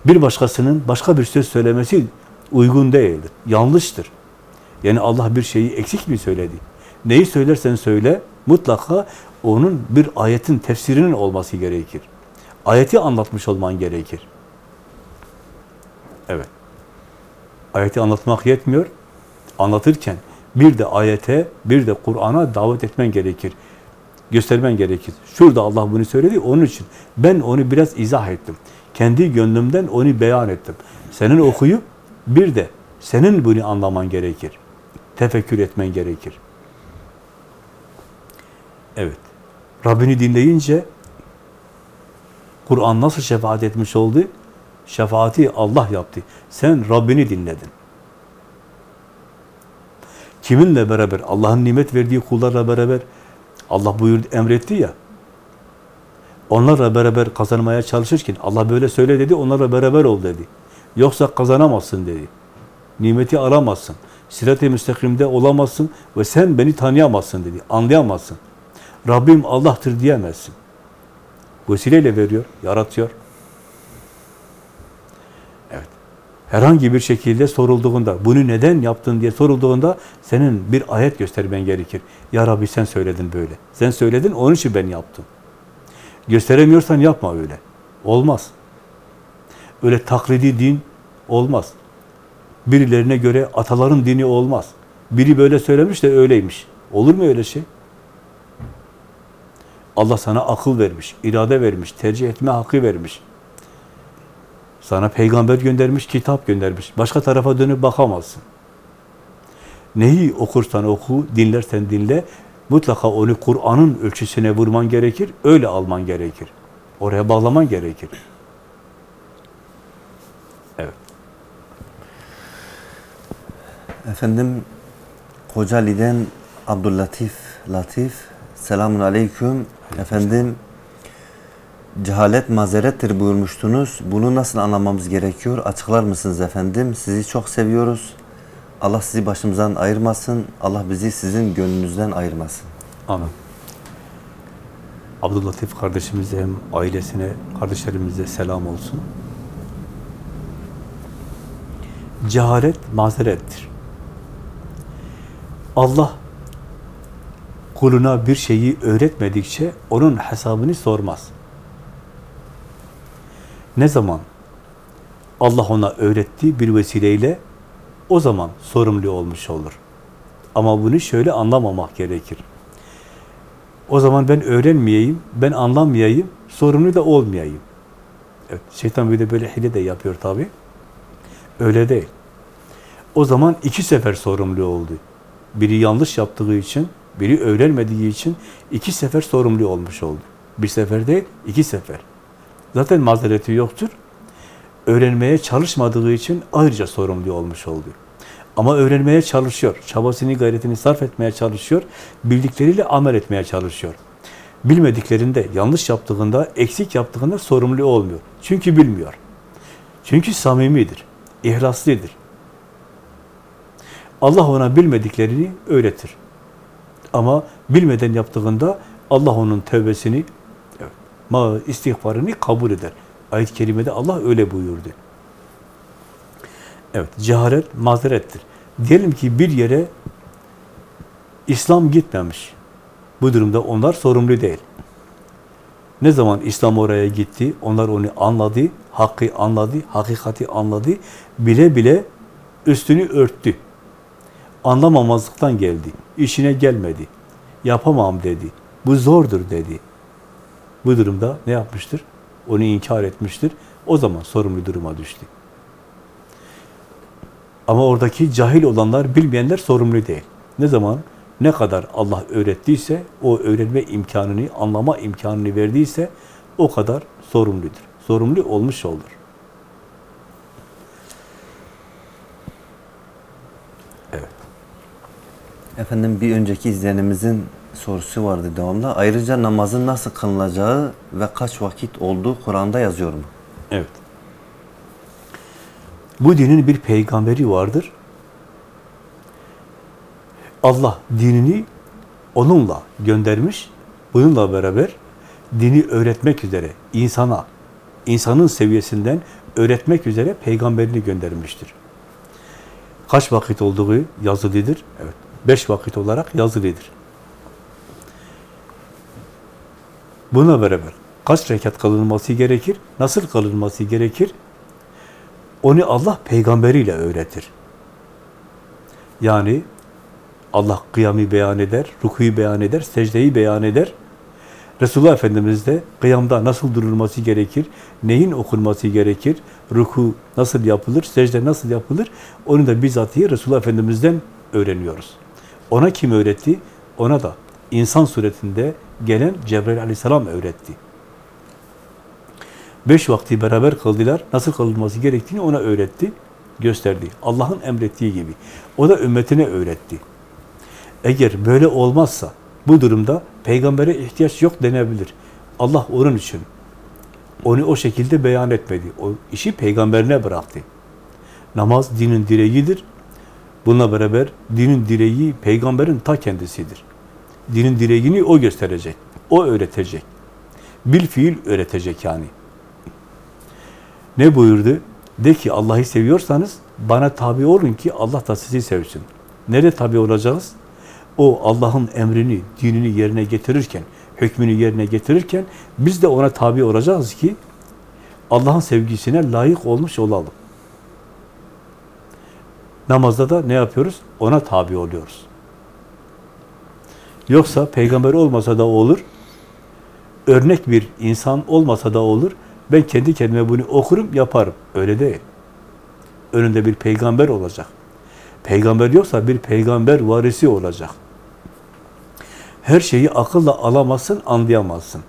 Bir başkasının başka bir söz söylemesi uygun değildir, yanlıştır. Yani Allah bir şeyi eksik mi söyledi? Neyi söylersen söyle, mutlaka onun bir ayetin tefsirinin olması gerekir. Ayeti anlatmış olman gerekir. Evet. Ayeti anlatmak yetmiyor. Anlatırken bir de ayete, bir de Kur'an'a davet etmen gerekir. Göstermen gerekir. Şurada Allah bunu söyledi, onun için ben onu biraz izah ettim. Kendi gönlümden onu beyan ettim. Senin okuyup bir de senin bunu anlaman gerekir. Tefekkür etmen gerekir. Evet. Rabbini dinleyince Kur'an nasıl şefaat etmiş oldu? Şefaati Allah yaptı. Sen Rabbini dinledin. Kiminle beraber? Allah'ın nimet verdiği kullarla beraber Allah buyurdu, emretti ya. Onlarla beraber kazanmaya çalışırken Allah böyle söyle dedi, onlarla beraber ol dedi. Yoksa kazanamazsın dedi. Nimeti alamazsın. Sirat-i müstakimde olamazsın ve sen beni tanıyamazsın dedi. Anlayamazsın. Rabbim Allah'tır diyemezsin. Vesileyle veriyor, yaratıyor. Evet. Herhangi bir şekilde sorulduğunda, bunu neden yaptın diye sorulduğunda senin bir ayet göstermen gerekir. Ya Rabbi sen söyledin böyle. Sen söyledin, onun için ben yaptım. Gösteremiyorsan yapma öyle. Olmaz. Öyle taklidi din olmaz. Birilerine göre ataların dini olmaz. Biri böyle söylemiş de öyleymiş. Olur mu öyle şey? Allah sana akıl vermiş, irade vermiş, tercih etme hakkı vermiş. Sana peygamber göndermiş, kitap göndermiş. Başka tarafa dönüp bakamazsın. Neyi okursan oku, dinlersen dinle, mutlaka onu Kur'an'ın ölçüsüne vurman gerekir, öyle alman gerekir. Oraya bağlaman gerekir. Evet. Efendim Kocaeli'den Abdüllatif Latif Selamun Aleyküm. Efendim cehalet mazerettir buyurmuştunuz. Bunu nasıl anlamamız gerekiyor? Açıklar mısınız efendim? Sizi çok seviyoruz. Allah sizi başımızdan ayırmasın. Allah bizi sizin gönlünüzden ayırmasın. Amin. Abdüllatif kardeşimize hem ailesine, kardeşlerimize selam olsun. Cehalet mazerettir. Allah kuluna bir şeyi öğretmedikçe onun hesabını sormaz. Ne zaman Allah ona öğrettiği bir vesileyle o zaman sorumlu olmuş olur. Ama bunu şöyle anlamamak gerekir. O zaman ben öğrenmeyeyim, ben anlamayayım, sorumlu da olmayayım. Evet, şeytan bir de böyle hile de yapıyor tabi. Öyle değil. O zaman iki sefer sorumlu oldu. Biri yanlış yaptığı için, biri öğrenmediği için iki sefer sorumlu olmuş oldu. Bir sefer değil, iki sefer. Zaten mazereti yoktur. Öğrenmeye çalışmadığı için ayrıca sorumlu olmuş oldu. Ama öğrenmeye çalışıyor. Çabasını, gayretini sarf etmeye çalışıyor. Bildikleriyle amel etmeye çalışıyor. Bilmediklerinde, yanlış yaptığında, eksik yaptığında sorumlu olmuyor. Çünkü bilmiyor. Çünkü samimidir, ihlaslıdır. Allah ona bilmediklerini öğretir. Ama bilmeden yaptığında Allah onun tövbesini, ma istiğfarını kabul eder. Ayet-i kerimede Allah öyle buyurdu. Evet, cehalet mazerettir. Diyelim ki bir yere İslam gitmemiş. Bu durumda onlar sorumlu değil. Ne zaman İslam oraya gitti, onlar onu anladı, hakkı anladı, hakikati anladı, bile bile üstünü örttü. Anlamamazlıktan geldi, işine gelmedi, yapamam dedi, bu zordur dedi. Bu durumda ne yapmıştır? Onu inkar etmiştir. O zaman sorumlu duruma düştü. Ama oradaki cahil olanlar, bilmeyenler sorumlu değil. Ne zaman ne kadar Allah öğrettiyse, o öğrenme imkanını, anlama imkanını verdiyse o kadar sorumludur. Sorumlu olmuş olur. Evet. Efendim bir önceki izleyenimizin sorusu vardı devamlı. Ayrıca namazın nasıl kılınacağı ve kaç vakit olduğu Kur'an'da yazıyor mu? Evet. Bu dinin bir peygamberi vardır. Allah dinini onunla göndermiş. Bununla beraber dini öğretmek üzere insana, insanın seviyesinden öğretmek üzere peygamberini göndermiştir. Kaç vakit olduğu yazılıdır. Evet. Beş vakit olarak yazılıdır. Buna beraber kaç rekat kılınması gerekir? Nasıl kılınması gerekir? Onu Allah peygamberiyle öğretir. Yani Allah kıyamı beyan eder, rukuyu beyan eder, secdeyi beyan eder. Resulullah Efendimiz de kıyamda nasıl durulması gerekir, neyin okunması gerekir, ruku nasıl yapılır, secde nasıl yapılır, onu da bizzatihi Resulullah Efendimiz'den öğreniyoruz. Ona kim öğretti? Ona da insan suretinde gelen Cebrail aleyhisselam öğretti. Beş vakti beraber kıldılar. Nasıl kılınması gerektiğini ona öğretti, gösterdi. Allah'ın emrettiği gibi. O da ümmetine öğretti. Eğer böyle olmazsa bu durumda peygambere ihtiyaç yok denebilir. Allah onun için onu o şekilde beyan etmedi. O işi peygamberine bıraktı. Namaz dinin direğidir. Bununla beraber dinin direği peygamberin ta kendisidir. Dinin direğini o gösterecek. O öğretecek. Bil fiil öğretecek yani. Ne buyurdu? De ki Allah'ı seviyorsanız bana tabi olun ki Allah da sizi sevsin. Nerede tabi olacağız? O Allah'ın emrini, dinini yerine getirirken, hükmünü yerine getirirken biz de ona tabi olacağız ki Allah'ın sevgisine layık olmuş olalım. Namazda da ne yapıyoruz? Ona tabi oluyoruz. Yoksa peygamber olmasa da olur. örnek bir insan olmasa da olur. Ben kendi kendime bunu okurum, yaparım. Öyle değil. Önünde bir peygamber olacak. Peygamber yoksa bir peygamber varisi olacak. Her şeyi akılla alamazsın, anlayamazsın.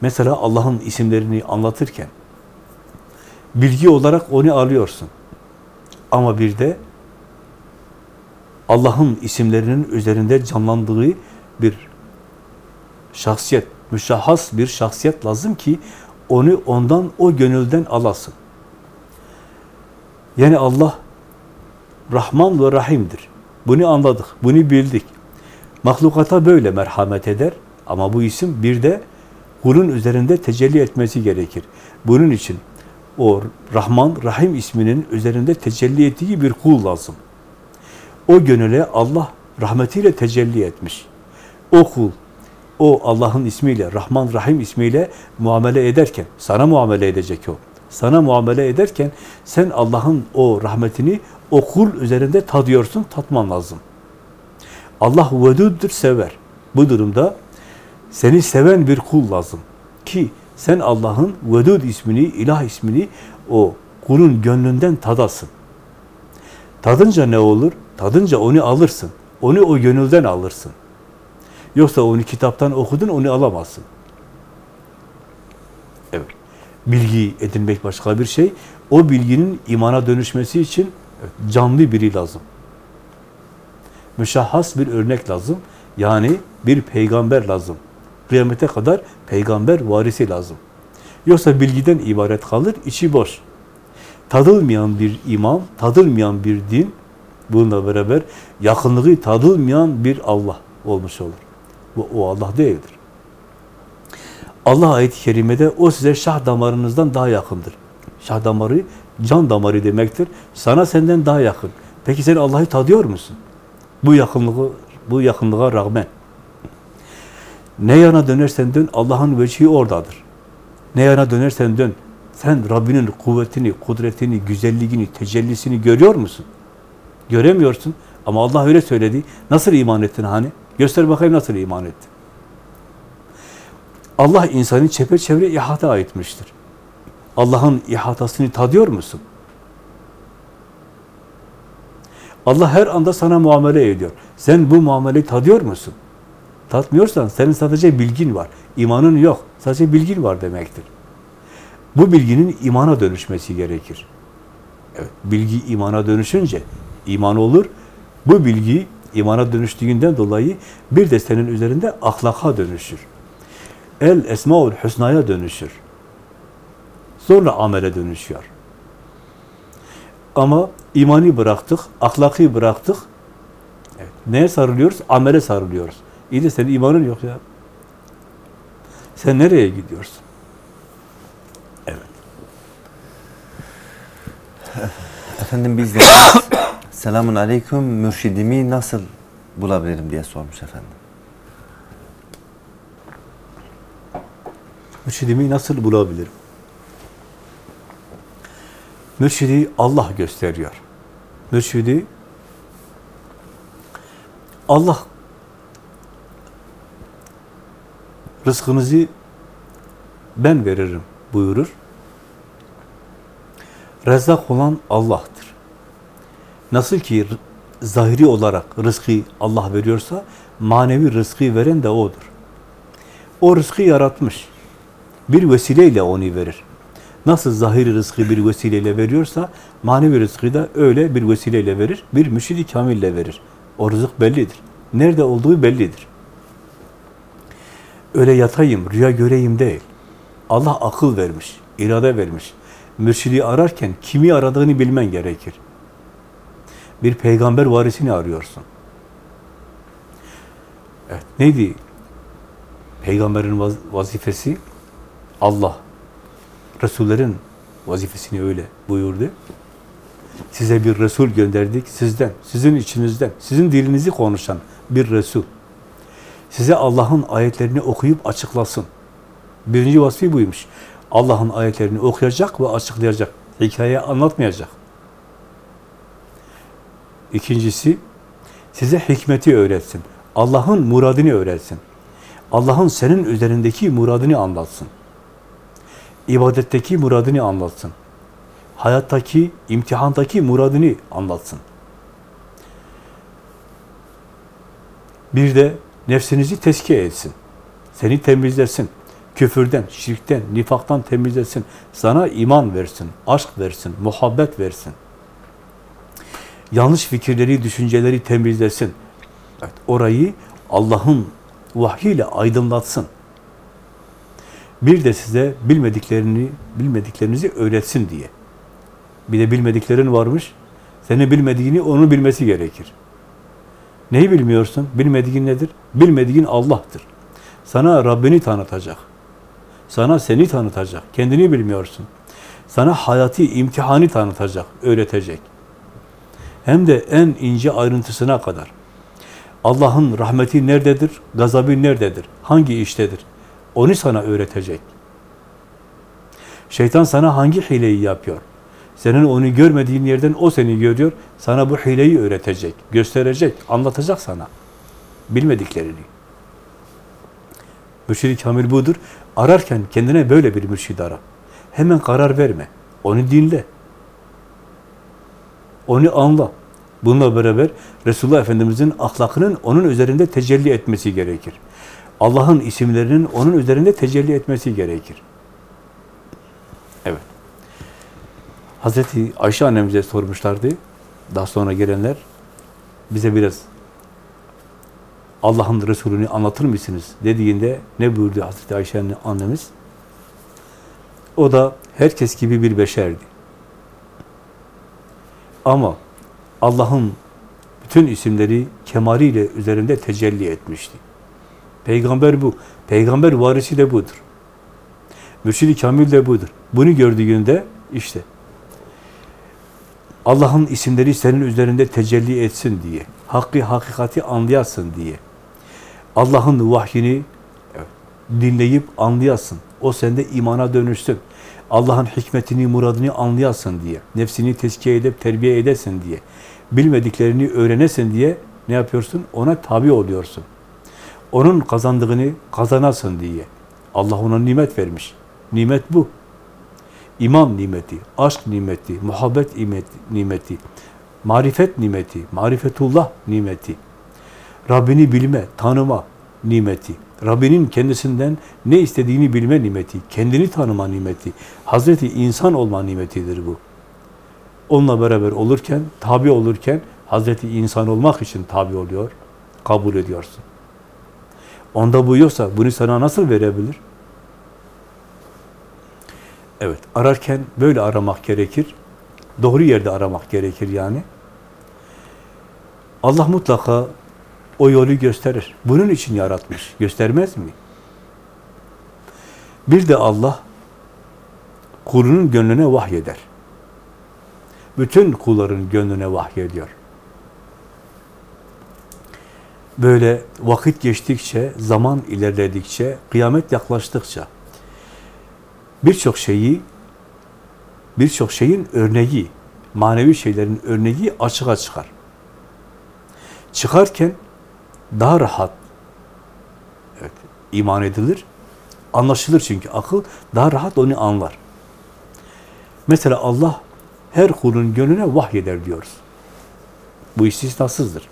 Mesela Allah'ın isimlerini anlatırken bilgi olarak onu alıyorsun. Ama bir de Allah'ın isimlerinin üzerinde canlandığı bir şahsiyet, müşahhas bir şahsiyet lazım ki onu ondan, o gönülden alasın. Yani Allah Rahman ve Rahim'dir. Bunu anladık, bunu bildik. Mahlukata böyle merhamet eder ama bu isim bir de kulun üzerinde tecelli etmesi gerekir. Bunun için o Rahman, Rahim isminin üzerinde tecelli ettiği bir kul lazım. O gönüle Allah rahmetiyle tecelli etmiş. O kul, o Allah'ın ismiyle, Rahman, Rahim ismiyle muamele ederken, sana muamele edecek o. Sana muamele ederken sen Allah'ın o rahmetini o kul üzerinde tadıyorsun, tatman lazım. Allah veduddur, sever. Bu durumda seni seven bir kul lazım. Ki sen Allah'ın vedud ismini, ilah ismini o kulun gönlünden tadasın. Tadınca ne olur? Tadınca onu alırsın. Onu o gönülden alırsın. Yoksa onu kitaptan okudun, onu alamazsın. Evet. Bilgi edinmek başka bir şey. O bilginin imana dönüşmesi için canlı biri lazım. Müşahhas bir örnek lazım. Yani bir peygamber lazım. Kıyamete kadar peygamber varisi lazım. Yoksa bilgiden ibaret kalır, içi boş. Tadılmayan bir iman, tadılmayan bir din, bununla beraber yakınlığı tadılmayan bir Allah olmuş olur. Bu o Allah değildir. Allah ayet-i kerimede o size şah damarınızdan daha yakındır. Şah damarı can damarı demektir. Sana senden daha yakın. Peki sen Allah'ı tadıyor musun? Bu yakınlığı bu yakınlığa rağmen ne yana dönersen dön Allah'ın vecihi oradadır. Ne yana dönersen dön sen Rabbinin kuvvetini, kudretini, güzelliğini, tecellisini görüyor musun? Göremiyorsun. Ama Allah öyle söyledi. Nasıl iman ettin hani? Göster bakayım nasıl iman ettin. Allah insanı çepeçevre ihata etmiştir. Allah'ın ihatasını tadıyor musun? Allah her anda sana muamele ediyor. Sen bu muameleyi tadıyor musun? Tatmıyorsan senin sadece bilgin var. İmanın yok. Sadece bilgin var demektir. Bu bilginin imana dönüşmesi gerekir. Evet, bilgi imana dönüşünce iman olur. Bu bilgi imana dönüştüğünden dolayı bir de senin üzerinde ahlaka dönüşür. El esmaul husnaya dönüşür. Sonra amele dönüşüyor. Ama imani bıraktık, ahlakı bıraktık. Evet. Neye sarılıyoruz? Amele sarılıyoruz. İyi de senin imanın yok ya. Sen nereye gidiyorsun? Evet. Efendim biz de selamun aleyküm mürşidimi nasıl bulabilirim diye sormuş efendim. Mürşidimi nasıl bulabilirim? Mürşidi Allah gösteriyor. Mürşidi Allah rızkınızı ben veririm buyurur. Rezzak olan Allah'tır. Nasıl ki zahiri olarak rızkı Allah veriyorsa, manevi rızkı veren de O'dur. O rızkı yaratmış. Bir vesileyle onu verir. Nasıl zahiri rızkı bir vesileyle veriyorsa, manevi rızkı da öyle bir vesileyle verir, bir müşid-i kamille verir. O rızık bellidir. Nerede olduğu bellidir. Öyle yatayım, rüya göreyim değil. Allah akıl vermiş, irade vermiş. Mürşidi ararken kimi aradığını bilmen gerekir. Bir peygamber varisini arıyorsun. Evet, neydi peygamberin vaz vazifesi? Allah, Resullerin vazifesini öyle buyurdu. Size bir Resul gönderdik sizden, sizin içinizden, sizin dilinizi konuşan bir Resul. Size Allah'ın ayetlerini okuyup açıklasın. Birinci vasfi buymuş. Allah'ın ayetlerini okuyacak ve açıklayacak. Hikaye anlatmayacak. İkincisi, size hikmeti öğretsin. Allah'ın muradını öğretsin. Allah'ın senin üzerindeki muradını anlatsın. İbadetteki muradını anlatsın. Hayattaki, imtihandaki muradını anlatsın. Bir de nefsinizi tezkiye etsin. Seni temizlesin. Küfürden, şirkten, nifaktan temizlesin. Sana iman versin, aşk versin, muhabbet versin. Yanlış fikirleri, düşünceleri temizlesin. Evet, orayı Allah'ın vahyiyle aydınlatsın. Bir de size bilmediklerini, bilmediklerinizi öğretsin diye. Bir de bilmediklerin varmış. Senin bilmediğini onun bilmesi gerekir. Neyi bilmiyorsun? Bilmediğin nedir? Bilmediğin Allah'tır. Sana Rabbini tanıtacak. Sana seni tanıtacak. Kendini bilmiyorsun. Sana hayatı, imtihanı tanıtacak, öğretecek. Hem de en ince ayrıntısına kadar. Allah'ın rahmeti nerededir? Gazabı nerededir? Hangi iştedir? Onu sana öğretecek. Şeytan sana hangi hileyi yapıyor? Senin onu görmediğin yerden o seni görüyor. Sana bu hileyi öğretecek, gösterecek, anlatacak sana. Bilmediklerini. Mürşid-i Kamil budur. Ararken kendine böyle bir mürşid ara. Hemen karar verme. Onu dinle. Onu anla. Bununla beraber Resulullah Efendimiz'in ahlakının onun üzerinde tecelli etmesi gerekir. Allah'ın isimlerinin onun üzerinde tecelli etmesi gerekir. Evet. Hazreti Ayşe annemize sormuşlardı. Daha sonra gelenler bize biraz Allah'ın Resulü'nü anlatır mısınız dediğinde ne buyurdu Hazreti Ayşe annemiz? O da herkes gibi bir beşerdi. Ama Allah'ın bütün isimleri kemaliyle üzerinde tecelli etmişti. Peygamber bu. Peygamber varisi de budur. Mürşid-i Kamil de budur. Bunu gördüğünde işte Allah'ın isimleri senin üzerinde tecelli etsin diye, hakkı, hakikati anlayasın diye, Allah'ın vahyini dinleyip anlayasın, o sende imana dönüşsün, Allah'ın hikmetini, muradını anlayasın diye, nefsini tezkiye edip terbiye edesin diye, bilmediklerini öğrenesin diye ne yapıyorsun? Ona tabi oluyorsun. Onun kazandığını kazanasın diye. Allah ona nimet vermiş. Nimet bu. İman nimeti, aşk nimeti, muhabbet nimeti, marifet nimeti, marifetullah nimeti, Rabbini bilme, tanıma nimeti, Rabbinin kendisinden ne istediğini bilme nimeti, kendini tanıma nimeti, Hazreti insan olma nimetidir bu. Onunla beraber olurken, tabi olurken, Hazreti insan olmak için tabi oluyor, kabul ediyorsun. Onda bu yoksa bunu sana nasıl verebilir? Evet, ararken böyle aramak gerekir. Doğru yerde aramak gerekir yani. Allah mutlaka o yolu gösterir. Bunun için yaratmış. Göstermez mi? Bir de Allah kulunun gönlüne vahyeder. Bütün kulların gönlüne vahyediyor. Böyle vakit geçtikçe, zaman ilerledikçe, kıyamet yaklaştıkça birçok şeyi, birçok şeyin örneği, manevi şeylerin örneği açığa çıkar. Çıkarken daha rahat evet, iman edilir, anlaşılır çünkü akıl daha rahat onu anlar. Mesela Allah her kulun gönlüne vahyeder diyoruz. Bu istisnasızdır.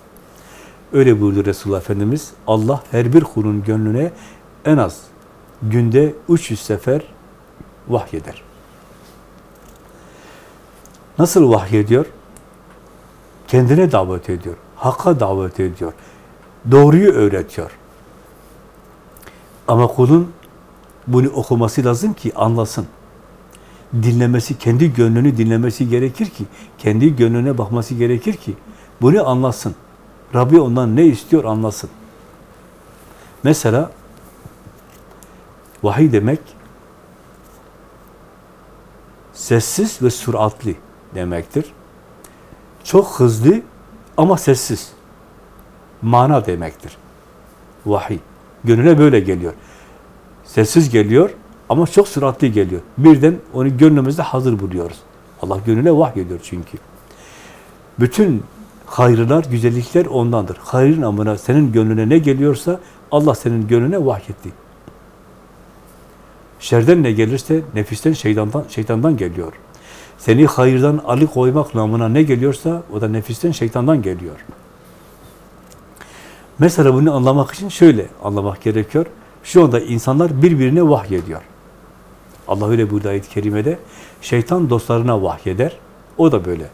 Öyle buyurdu Resulullah Efendimiz. Allah her bir kulun gönlüne en az günde 300 sefer vahyeder. Nasıl vahyediyor? Kendine davet ediyor. Hakka davet ediyor. Doğruyu öğretiyor. Ama kulun bunu okuması lazım ki anlasın. Dinlemesi, kendi gönlünü dinlemesi gerekir ki, kendi gönlüne bakması gerekir ki bunu anlasın. Rabbi ondan ne istiyor anlasın. Mesela vahiy demek sessiz ve süratli demektir. Çok hızlı ama sessiz. Mana demektir. Vahiy. Gönüle böyle geliyor. Sessiz geliyor ama çok süratli geliyor. Birden onu gönlümüzde hazır buluyoruz. Allah gönüle vahyediyor çünkü. Bütün hayırlar, güzellikler ondandır. Hayrın amına senin gönlüne ne geliyorsa Allah senin gönlüne vahyetti. Şerden ne gelirse nefisten, şeytandan, şeytandan geliyor. Seni hayırdan alıkoymak namına ne geliyorsa o da nefisten, şeytandan geliyor. Mesela bunu anlamak için şöyle anlamak gerekiyor. Şu anda insanlar birbirine vahyediyor. Allah öyle buyurdu ayet-i kerimede. Şeytan dostlarına vahyeder. O da böyle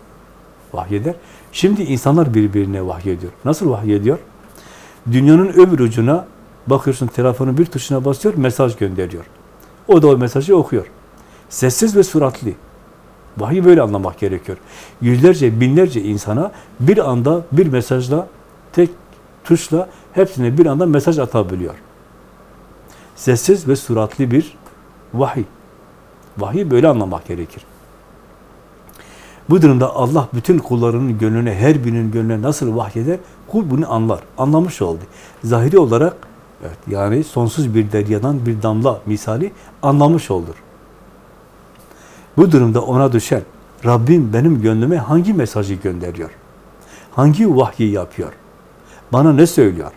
vahyeder. Şimdi insanlar birbirine vahyediyor. Nasıl vahyediyor? Dünyanın öbür ucuna bakıyorsun telefonun bir tuşuna basıyor, mesaj gönderiyor. O da o mesajı okuyor. Sessiz ve suratlı. Vahiy böyle anlamak gerekiyor. Yüzlerce, binlerce insana bir anda bir mesajla, tek tuşla hepsine bir anda mesaj atabiliyor. Sessiz ve suratlı bir vahiy. Vahiy böyle anlamak gerekir. Bu durumda Allah bütün kullarının gönlüne, her birinin gönlüne nasıl vahyeder? Kul bunu anlar, anlamış oldu. Zahiri olarak, evet, yani sonsuz bir deryadan bir damla misali anlamış olur. Bu durumda ona düşen, Rabbim benim gönlüme hangi mesajı gönderiyor? Hangi vahyi yapıyor? Bana ne söylüyor?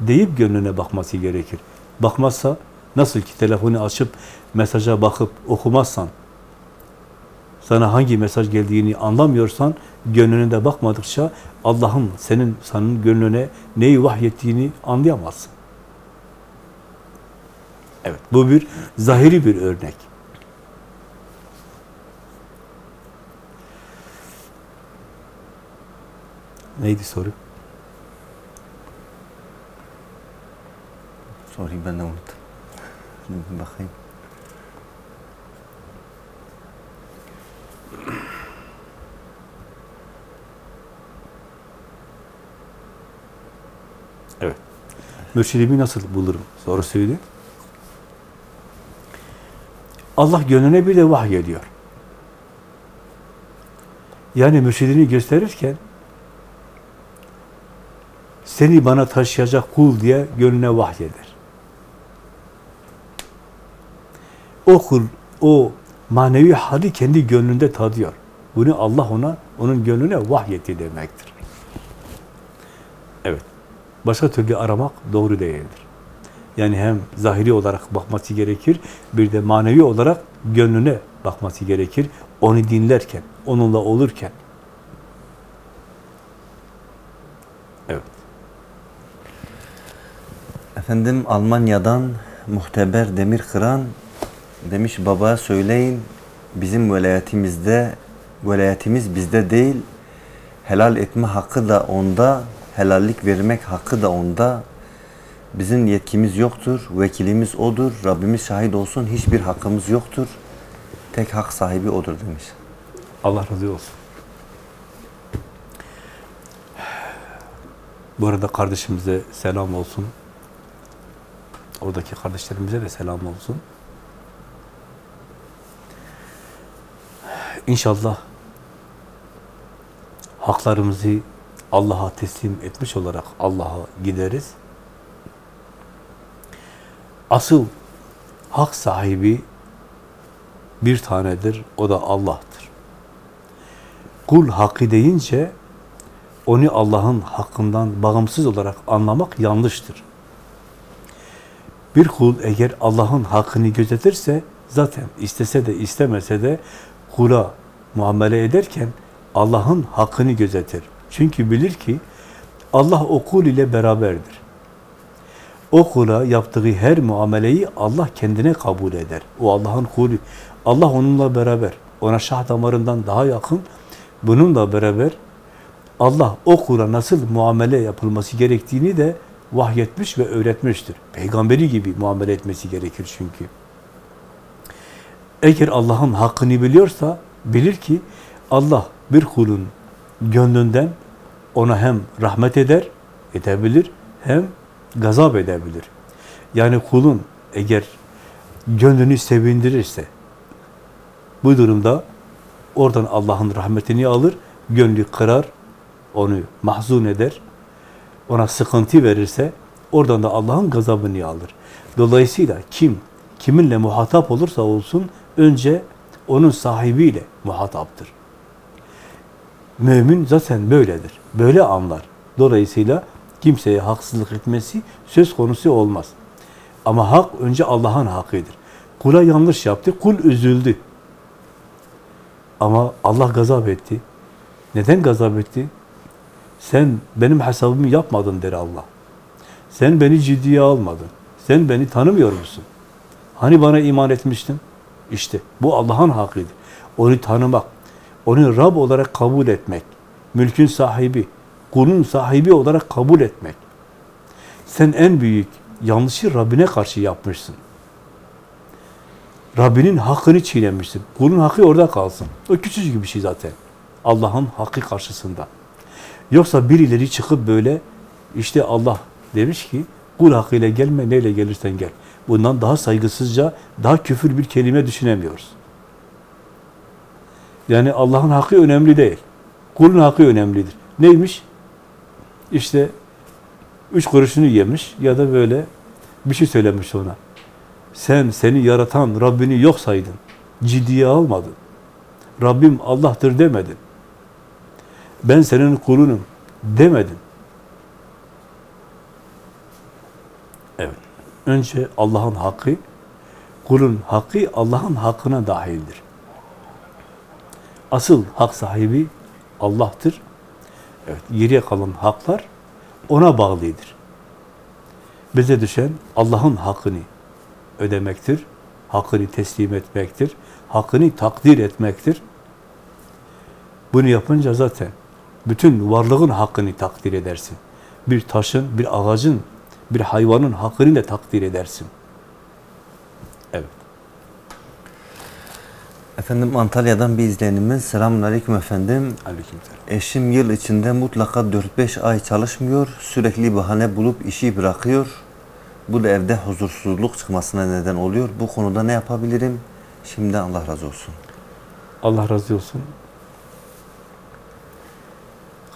Deyip gönlüne bakması gerekir. Bakmazsa, nasıl ki telefonu açıp mesaja bakıp okumazsan, sana hangi mesaj geldiğini anlamıyorsan, gönlüne de bakmadıkça Allah'ın senin senin gönlüne neyi vahyettiğini anlayamazsın. Evet, bu bir zahiri bir örnek. Neydi soru? Soruyu ben de unuttum. Şimdi bakayım. Evet. Mürşidimi nasıl bulurum? Sorusuydu. Allah gönlüne bir de vahiy ediyor. Yani mürşidini gösterirken seni bana taşıyacak kul diye gönlüne vahyeder. O kul, o manevi hali kendi gönlünde tadıyor. Bunu Allah ona, onun gönlüne vahyetti demektir. Evet. Başka türlü aramak doğru değildir. Yani hem zahiri olarak bakması gerekir, bir de manevi olarak gönlüne bakması gerekir. Onu dinlerken, onunla olurken. Evet. Efendim Almanya'dan Muhteber Demir Kıran demiş babaya söyleyin bizim velayetimizde velayetimiz bizde değil helal etme hakkı da onda helallik vermek hakkı da onda bizim yetkimiz yoktur vekilimiz odur Rabbimiz şahit olsun hiçbir hakkımız yoktur tek hak sahibi odur demiş. Allah razı olsun. Bu arada kardeşimize selam olsun. Oradaki kardeşlerimize de selam olsun. İnşallah haklarımızı Allah'a teslim etmiş olarak Allah'a gideriz. Asıl hak sahibi bir tanedir, o da Allah'tır. Kul hakkı deyince onu Allah'ın hakkından bağımsız olarak anlamak yanlıştır. Bir kul eğer Allah'ın hakkını gözetirse zaten istese de istemese de kula muamele ederken Allah'ın hakkını gözetir. Çünkü bilir ki Allah o kul ile beraberdir. O kula yaptığı her muameleyi Allah kendine kabul eder. O Allah'ın kulü. Allah onunla beraber. Ona şah damarından daha yakın. Bununla beraber Allah o kula nasıl muamele yapılması gerektiğini de vahyetmiş ve öğretmiştir. Peygamberi gibi muamele etmesi gerekir çünkü. Eğer Allah'ın hakkını biliyorsa bilir ki Allah bir kulun gönlünden ona hem rahmet eder, edebilir, hem gazap edebilir. Yani kulun eğer gönlünü sevindirirse bu durumda oradan Allah'ın rahmetini alır, gönlü kırar, onu mahzun eder, ona sıkıntı verirse oradan da Allah'ın gazabını alır. Dolayısıyla kim kiminle muhatap olursa olsun önce onun sahibiyle muhataptır. Mümin zaten böyledir. Böyle anlar. Dolayısıyla kimseye haksızlık etmesi söz konusu olmaz. Ama hak önce Allah'ın hakkıdır. Kula yanlış yaptı, kul üzüldü. Ama Allah gazap etti. Neden gazap etti? Sen benim hesabımı yapmadın der Allah. Sen beni ciddiye almadın. Sen beni tanımıyor musun? Hani bana iman etmiştin? İşte bu Allah'ın hakkıdır. Onu tanımak, onu Rab olarak kabul etmek, mülkün sahibi, kulun sahibi olarak kabul etmek. Sen en büyük yanlışı Rabbine karşı yapmışsın. Rabbinin hakkını çiğnemişsin. Kulun hakkı orada kalsın. O küçücük bir şey zaten. Allah'ın hakkı karşısında. Yoksa birileri çıkıp böyle işte Allah demiş ki kul hakkıyla gelme neyle gelirsen gel. Bundan daha saygısızca, daha küfür bir kelime düşünemiyoruz. Yani Allah'ın hakkı önemli değil. Kulun hakkı önemlidir. Neymiş? İşte üç kuruşunu yemiş ya da böyle bir şey söylemiş ona. Sen seni yaratan Rabbini yok saydın. Ciddiye almadın. Rabbim Allah'tır demedin. Ben senin kulunum demedin. Evet. Önce Allah'ın hakkı, kulun hakkı Allah'ın hakkına dahildir. Asıl hak sahibi Allah'tır. Evet, geriye kalan haklar ona bağlıdır. Bize düşen Allah'ın hakkını ödemektir, hakkını teslim etmektir, hakkını takdir etmektir. Bunu yapınca zaten bütün varlığın hakkını takdir edersin. Bir taşın, bir ağacın, bir hayvanın hakkını da takdir edersin. Evet. Efendim Antalya'dan bir izleyenimiz. Selamun Aleyküm efendim. Aleykümselam. Eşim yıl içinde mutlaka 4-5 ay çalışmıyor. Sürekli bahane bulup işi bırakıyor. Bu da evde huzursuzluk çıkmasına neden oluyor. Bu konuda ne yapabilirim? Şimdi Allah razı olsun. Allah razı olsun.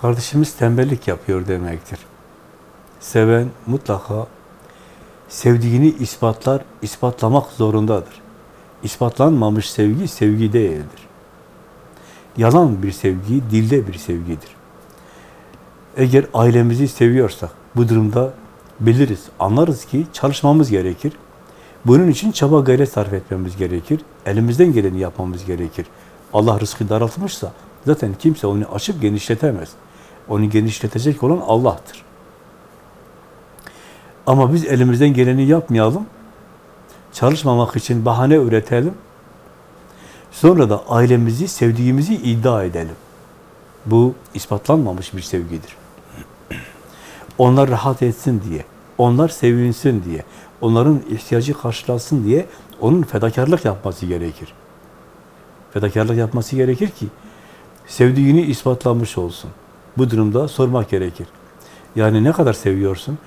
Kardeşimiz tembellik yapıyor demektir. Seven mutlaka sevdiğini ispatlar, ispatlamak zorundadır. İspatlanmamış sevgi, sevgi değildir. Yalan bir sevgi, dilde bir sevgidir. Eğer ailemizi seviyorsak, bu durumda biliriz, anlarız ki çalışmamız gerekir. Bunun için çaba gayret sarf etmemiz gerekir. Elimizden geleni yapmamız gerekir. Allah rızkı daraltmışsa zaten kimse onu açıp genişletemez. Onu genişletecek olan Allah'tır. Ama biz elimizden geleni yapmayalım. Çalışmamak için bahane üretelim. Sonra da ailemizi sevdiğimizi iddia edelim. Bu ispatlanmamış bir sevgidir. Onlar rahat etsin diye, onlar sevinsin diye, onların ihtiyacı karşılansın diye onun fedakarlık yapması gerekir. Fedakarlık yapması gerekir ki sevdiğini ispatlamış olsun. Bu durumda sormak gerekir. Yani ne kadar seviyorsun?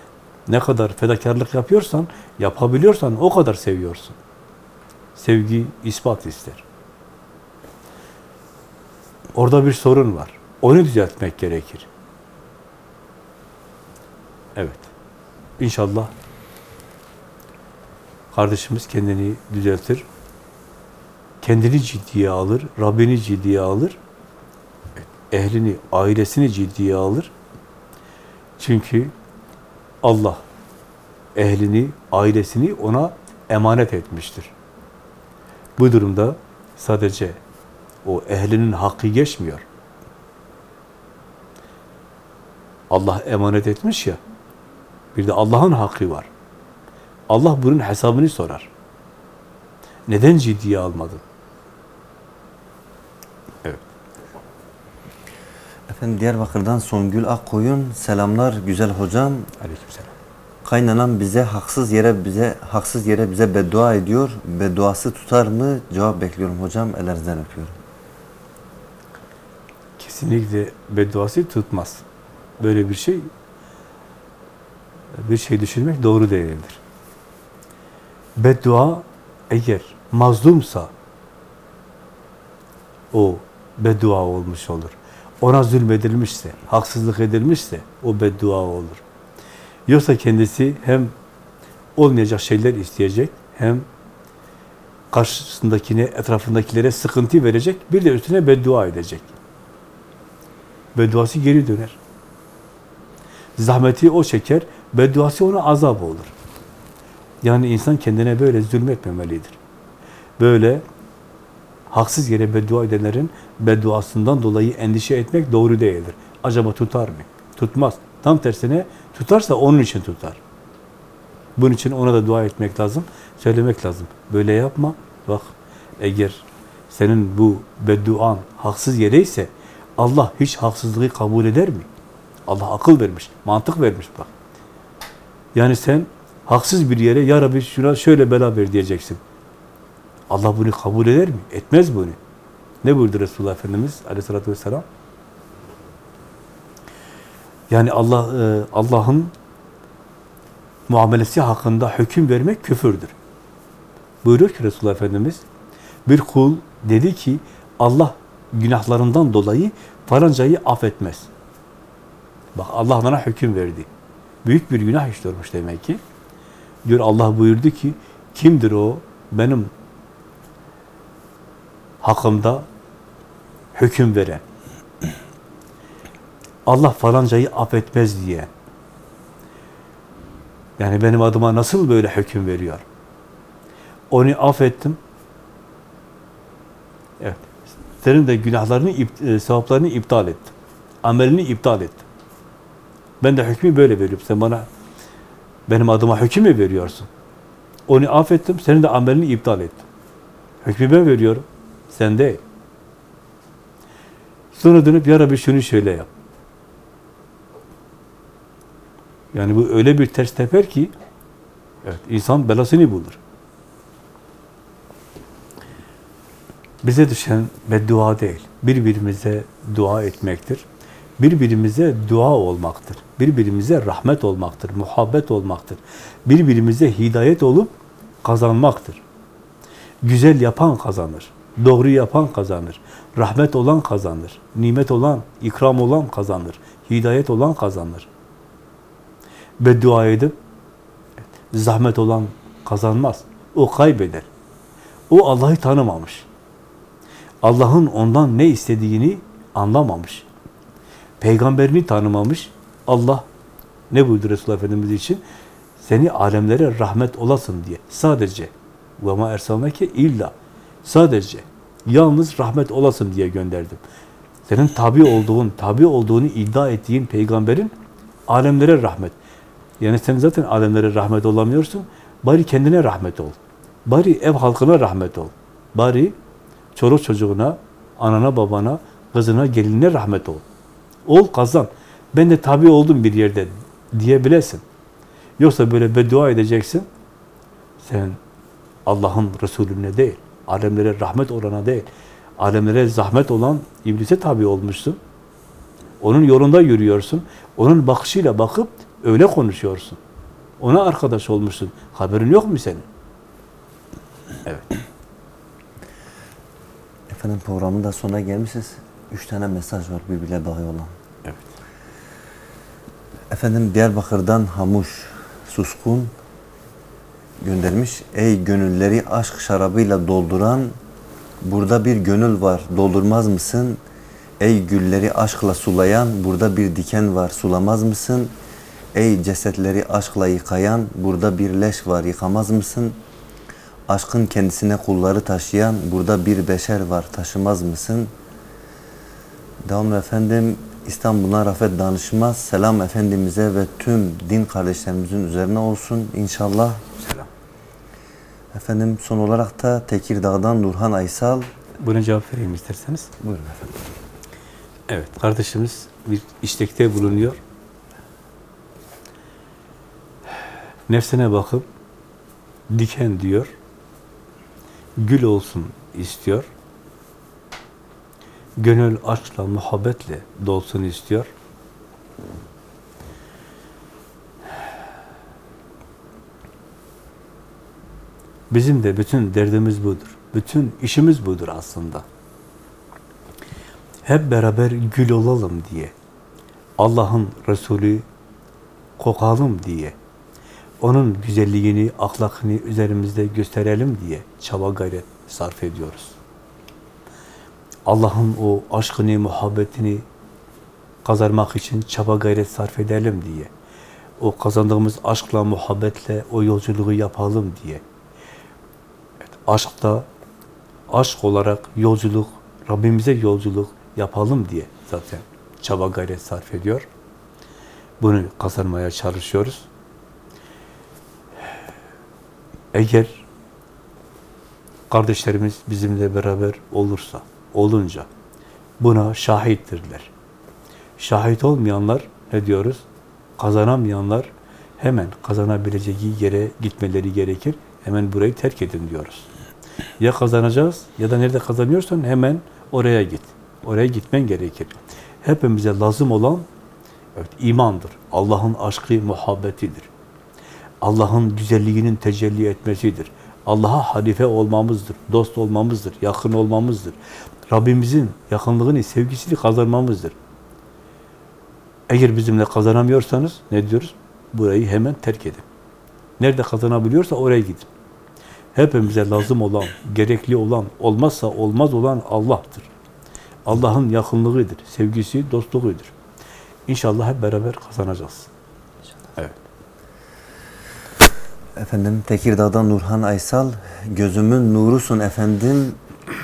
Ne kadar fedakarlık yapıyorsan, yapabiliyorsan o kadar seviyorsun. Sevgi ispat ister. Orada bir sorun var. Onu düzeltmek gerekir. Evet. İnşallah kardeşimiz kendini düzeltir. Kendini ciddiye alır, Rabbini ciddiye alır. Ehlini, ailesini ciddiye alır. Çünkü Allah ehlini, ailesini ona emanet etmiştir. Bu durumda sadece o ehlinin hakkı geçmiyor. Allah emanet etmiş ya, bir de Allah'ın hakkı var. Allah bunun hesabını sorar. Neden ciddiye almadın? Efendim Diyarbakır'dan Songül Akkoyun. Selamlar güzel hocam. Aleykümselam. Kaynanan bize haksız yere bize haksız yere bize beddua ediyor. Bedduası tutar mı? Cevap bekliyorum hocam. Ellerinizden öpüyorum. Kesinlikle bedduası tutmaz. Böyle bir şey bir şey düşünmek doğru değildir. Beddua eğer mazlumsa o beddua olmuş olur. Ona zulmedilmişse, haksızlık edilmişse o beddua olur. Yoksa kendisi hem olmayacak şeyler isteyecek, hem karşısındakine, etrafındakilere sıkıntı verecek, bir de üstüne beddua edecek. Bedduası geri döner. Zahmeti o çeker, bedduası ona azap olur. Yani insan kendine böyle zulmetmemelidir. Böyle haksız yere beddua edenlerin bedduasından dolayı endişe etmek doğru değildir. Acaba tutar mı? Tutmaz. Tam tersine tutarsa onun için tutar. Bunun için ona da dua etmek lazım, söylemek lazım. Böyle yapma. Bak eğer senin bu bedduan haksız yere ise Allah hiç haksızlığı kabul eder mi? Allah akıl vermiş, mantık vermiş bak. Yani sen haksız bir yere ya Rabbi şuna şöyle bela ver diyeceksin. Allah bunu kabul eder mi? Etmez bunu. Ne buyurdu Resulullah Efendimiz aleyhissalatü vesselam? Yani Allah e, Allah'ın muamelesi hakkında hüküm vermek küfürdür. Buyuruyor ki Resulullah Efendimiz, bir kul dedi ki Allah günahlarından dolayı falancayı affetmez. Bak Allah bana hüküm verdi. Büyük bir günah işliyormuş demek ki. Diyor Allah buyurdu ki kimdir o benim hakkımda hüküm veren? Allah falancayı affetmez diye. Yani benim adıma nasıl böyle hüküm veriyor? Onu affettim. Evet. Senin de günahlarını, e, sevaplarını iptal ettim. Amelini iptal ettim. Ben de hükmü böyle veriyorum. Sen bana benim adıma hüküm mü veriyorsun? Onu affettim, senin de amelini iptal ettim. Hükmü ben veriyorum. Sen değil. Sonra dönüp ya Rabbi şunu şöyle yap. Yani bu öyle bir ters teper ki evet, insan belasını bulur. Bize düşen beddua değil, birbirimize dua etmektir. Birbirimize dua olmaktır. Birbirimize rahmet olmaktır, muhabbet olmaktır. Birbirimize hidayet olup kazanmaktır. Güzel yapan kazanır. Doğru yapan kazanır. Rahmet olan kazanır. Nimet olan, ikram olan kazanır. Hidayet olan kazanır. Beddua edip zahmet olan kazanmaz. O kaybeder. O Allah'ı tanımamış. Allah'ın ondan ne istediğini anlamamış. Peygamberini tanımamış. Allah ne buyurdu Resulullah Efendimiz için? Seni alemlere rahmet olasın diye. Sadece ma ersalnake illa sadece yalnız rahmet olasın diye gönderdim. Senin tabi olduğun, tabi olduğunu iddia ettiğin peygamberin alemlere rahmet. Yani sen zaten alemlere rahmet olamıyorsun. Bari kendine rahmet ol. Bari ev halkına rahmet ol. Bari çoluk çocuğuna, anana, babana, kızına, gelinine rahmet ol. Ol kazan. Ben de tabi oldum bir yerde diyebilesin. Yoksa böyle beddua edeceksin. Sen Allah'ın Resulüne değil, alemlere rahmet olana değil, alemlere zahmet olan iblise tabi olmuşsun. Onun yolunda yürüyorsun. Onun bakışıyla bakıp öyle konuşuyorsun. Ona arkadaş olmuşsun. Haberin yok mu senin? Evet. Efendim programın da sonuna gelmişiz. Üç tane mesaj var birbirine bağlı olan. Evet. Efendim Diyarbakır'dan Hamuş Suskun göndermiş. Ey gönülleri aşk şarabıyla dolduran burada bir gönül var doldurmaz mısın? Ey gülleri aşkla sulayan burada bir diken var sulamaz mısın? Ey cesetleri aşkla yıkayan burada bir leş var yıkamaz mısın? Aşkın kendisine kulları taşıyan burada bir beşer var taşımaz mısın? Devam efendim İstanbul'dan Rafet Danışmaz selam Efendimiz'e ve tüm din kardeşlerimizin üzerine olsun inşallah. Selam. Efendim son olarak da Tekirdağ'dan Nurhan Aysal. Buna cevap vereyim isterseniz. Buyurun efendim. Evet, kardeşimiz bir istekte bulunuyor. Nefsine bakıp diken diyor. Gül olsun istiyor. Gönül aşkla, muhabbetle dolsun istiyor. Bizim de bütün derdimiz budur. Bütün işimiz budur aslında hep beraber gül olalım diye, Allah'ın Resulü kokalım diye, onun güzelliğini, ahlakını üzerimizde gösterelim diye çaba gayret sarf ediyoruz. Allah'ın o aşkını, muhabbetini kazanmak için çaba gayret sarf edelim diye. O kazandığımız aşkla, muhabbetle o yolculuğu yapalım diye. Aşkta, aşk olarak yolculuk, Rabbimize yolculuk yapalım diye zaten çaba gayret sarf ediyor. Bunu kazanmaya çalışıyoruz. Eğer kardeşlerimiz bizimle beraber olursa, olunca buna şahittirler. Şahit olmayanlar ne diyoruz? Kazanamayanlar hemen kazanabileceği yere gitmeleri gerekir. Hemen burayı terk edin diyoruz. Ya kazanacağız ya da nerede kazanıyorsan hemen oraya git. Oraya gitmen gerekir. Hepimize lazım olan evet, imandır. Allah'ın aşkı, muhabbetidir. Allah'ın güzelliğinin tecelli etmesidir. Allah'a halife olmamızdır, dost olmamızdır, yakın olmamızdır. Rabbimizin yakınlığını, sevgisini kazanmamızdır. Eğer bizimle kazanamıyorsanız ne diyoruz? Burayı hemen terk edin. Nerede kazanabiliyorsa oraya gidin. Hepimize lazım olan, gerekli olan, olmazsa olmaz olan Allah'tır. Allah'ın yakınlığıdır, sevgisi, dostluğudur. İnşallah hep beraber kazanacağız. Evet. Efendim Tekirdağ'dan Nurhan Aysal, gözümün nurusun efendim.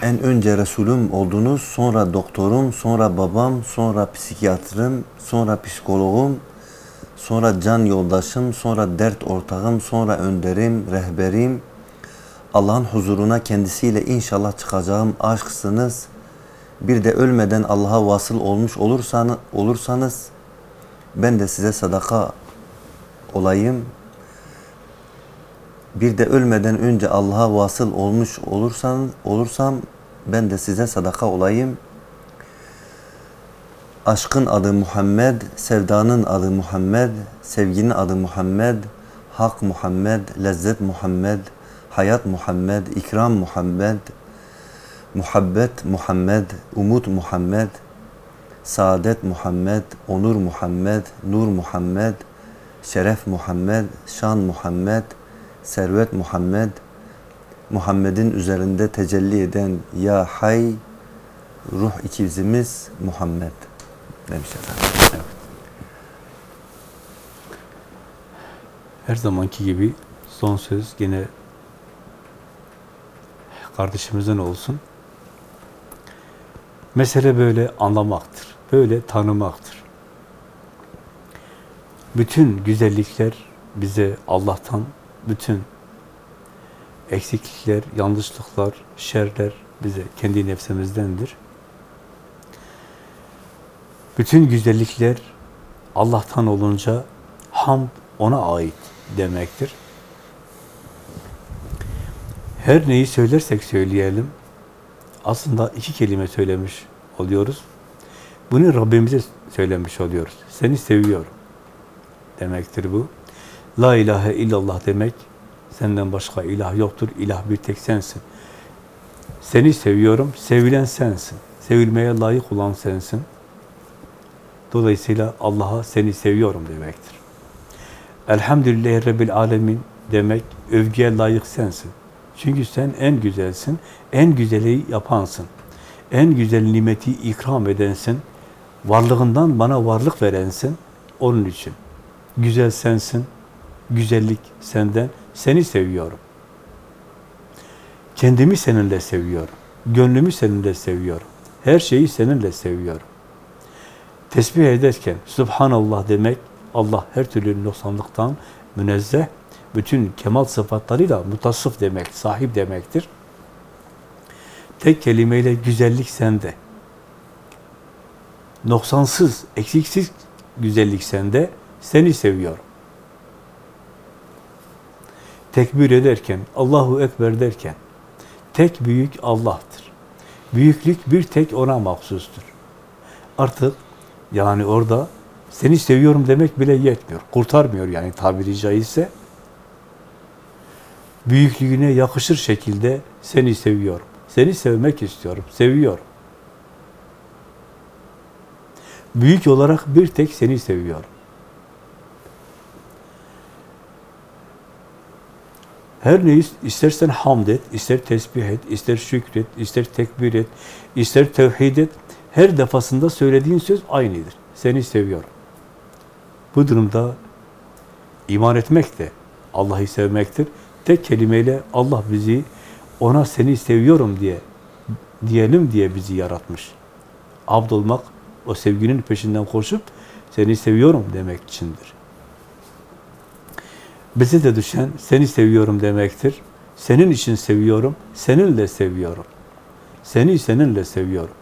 En önce Resulüm oldunuz, sonra doktorum, sonra babam, sonra psikiyatrım, sonra psikologum, sonra can yoldaşım, sonra dert ortağım, sonra önderim, rehberim. Allah'ın huzuruna kendisiyle inşallah çıkacağım aşksınız. Bir de ölmeden Allah'a vasıl olmuş olursanız, olursanız ben de size sadaka olayım. Bir de ölmeden önce Allah'a vasıl olmuş olursan, olursam ben de size sadaka olayım. Aşkın adı Muhammed, sevdanın adı Muhammed, sevginin adı Muhammed, hak Muhammed, lezzet Muhammed, hayat Muhammed, ikram Muhammed, muhabbet Muhammed, umut Muhammed, saadet Muhammed, onur Muhammed, nur Muhammed, şeref Muhammed, şan Muhammed, servet Muhammed, Muhammed'in üzerinde tecelli eden Ya Hay, ruh ikizimiz Muhammed demiş efendim. Her zamanki gibi son söz yine kardeşimizin olsun. Mesele böyle anlamaktır. Böyle tanımaktır. Bütün güzellikler bize Allah'tan, bütün eksiklikler, yanlışlıklar, şerler bize kendi nefsimizdendir. Bütün güzellikler Allah'tan olunca hamd ona ait demektir. Her neyi söylersek söyleyelim, aslında iki kelime söylemiş oluyoruz. Bunu Rabbimize söylemiş oluyoruz. Seni seviyorum demektir bu. La ilahe illallah demek, senden başka ilah yoktur, ilah bir tek sensin. Seni seviyorum, sevilen sensin. Sevilmeye layık olan sensin. Dolayısıyla Allah'a seni seviyorum demektir. Elhamdülillahi Rabbil Alemin demek, övgüye layık sensin. Çünkü sen en güzelsin, en güzeli yapansın. En güzel nimeti ikram edensin. Varlığından bana varlık verensin. Onun için. Güzel sensin, güzellik senden. Seni seviyorum. Kendimi seninle seviyorum. Gönlümü seninle seviyorum. Her şeyi seninle seviyorum. Tesbih ederken Subhanallah demek, Allah her türlü noksanlıktan münezzeh, bütün kemal sıfatlarıyla mutasıf demek, sahip demektir. Tek kelimeyle güzellik sende. Noksansız, eksiksiz güzellik sende. Seni seviyorum. Tekbir ederken, Allahu Ekber derken, tek büyük Allah'tır. Büyüklük bir tek ona mahsustur. Artık yani orada seni seviyorum demek bile yetmiyor. Kurtarmıyor yani tabiri caizse. Büyüklüğüne yakışır şekilde seni seviyorum. Seni sevmek istiyorum. Seviyorum. Büyük olarak bir tek seni seviyorum. Her neyi istersen hamd et, ister tesbih et, ister şükret, ister tekbir et, ister tevhid et. Her defasında söylediğin söz aynıdır. seni seviyorum. Bu durumda iman etmek de Allah'ı sevmektir. Tek kelimeyle Allah bizi ona seni seviyorum diye diyelim diye bizi yaratmış. Abd olmak o sevginin peşinden koşup seni seviyorum demek içindir. Bize de düşen seni seviyorum demektir. Senin için seviyorum, seninle seviyorum. Seni seninle seviyorum.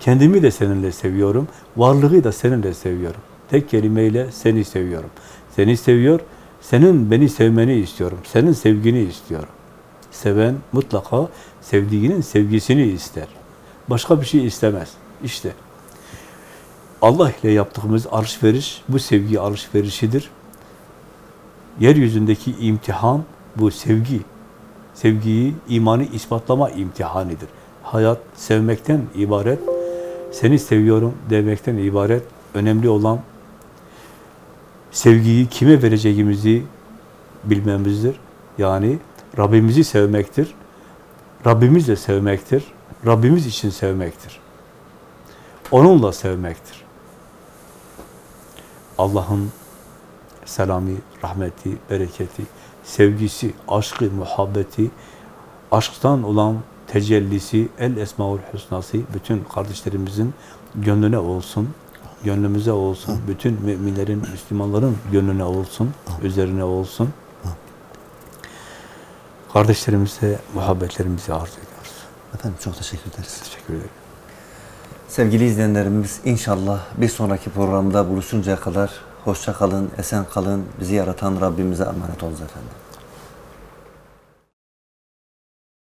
Kendimi de seninle seviyorum, varlığı da seninle seviyorum. Tek kelimeyle seni seviyorum. Seni seviyor, senin beni sevmeni istiyorum. Senin sevgini istiyorum. Seven mutlaka sevdiğinin sevgisini ister. Başka bir şey istemez. İşte Allah ile yaptığımız alışveriş bu sevgi alışverişidir. Yeryüzündeki imtihan bu sevgi. Sevgiyi, imanı ispatlama imtihanidir. Hayat sevmekten ibaret, seni seviyorum demekten ibaret. Önemli olan sevgiyi kime vereceğimizi bilmemizdir. Yani Rabbimizi sevmektir. Rabbimizle sevmektir. Rabbimiz için sevmektir. Onunla sevmektir. Allah'ın selamı, rahmeti, bereketi, sevgisi, aşkı, muhabbeti, aşktan olan tecellisi, el esmaül husnası bütün kardeşlerimizin gönlüne olsun, gönlümüze olsun, bütün müminlerin, Müslümanların gönlüne olsun, üzerine olsun. Kardeşlerimize muhabbetlerimizi arz ediyoruz. Efendim çok teşekkür ederiz. Teşekkür ederim. Sevgili izleyenlerimiz inşallah bir sonraki programda buluşuncaya kadar hoşça kalın, esen kalın. Bizi yaratan Rabbimize emanet olunuz efendim.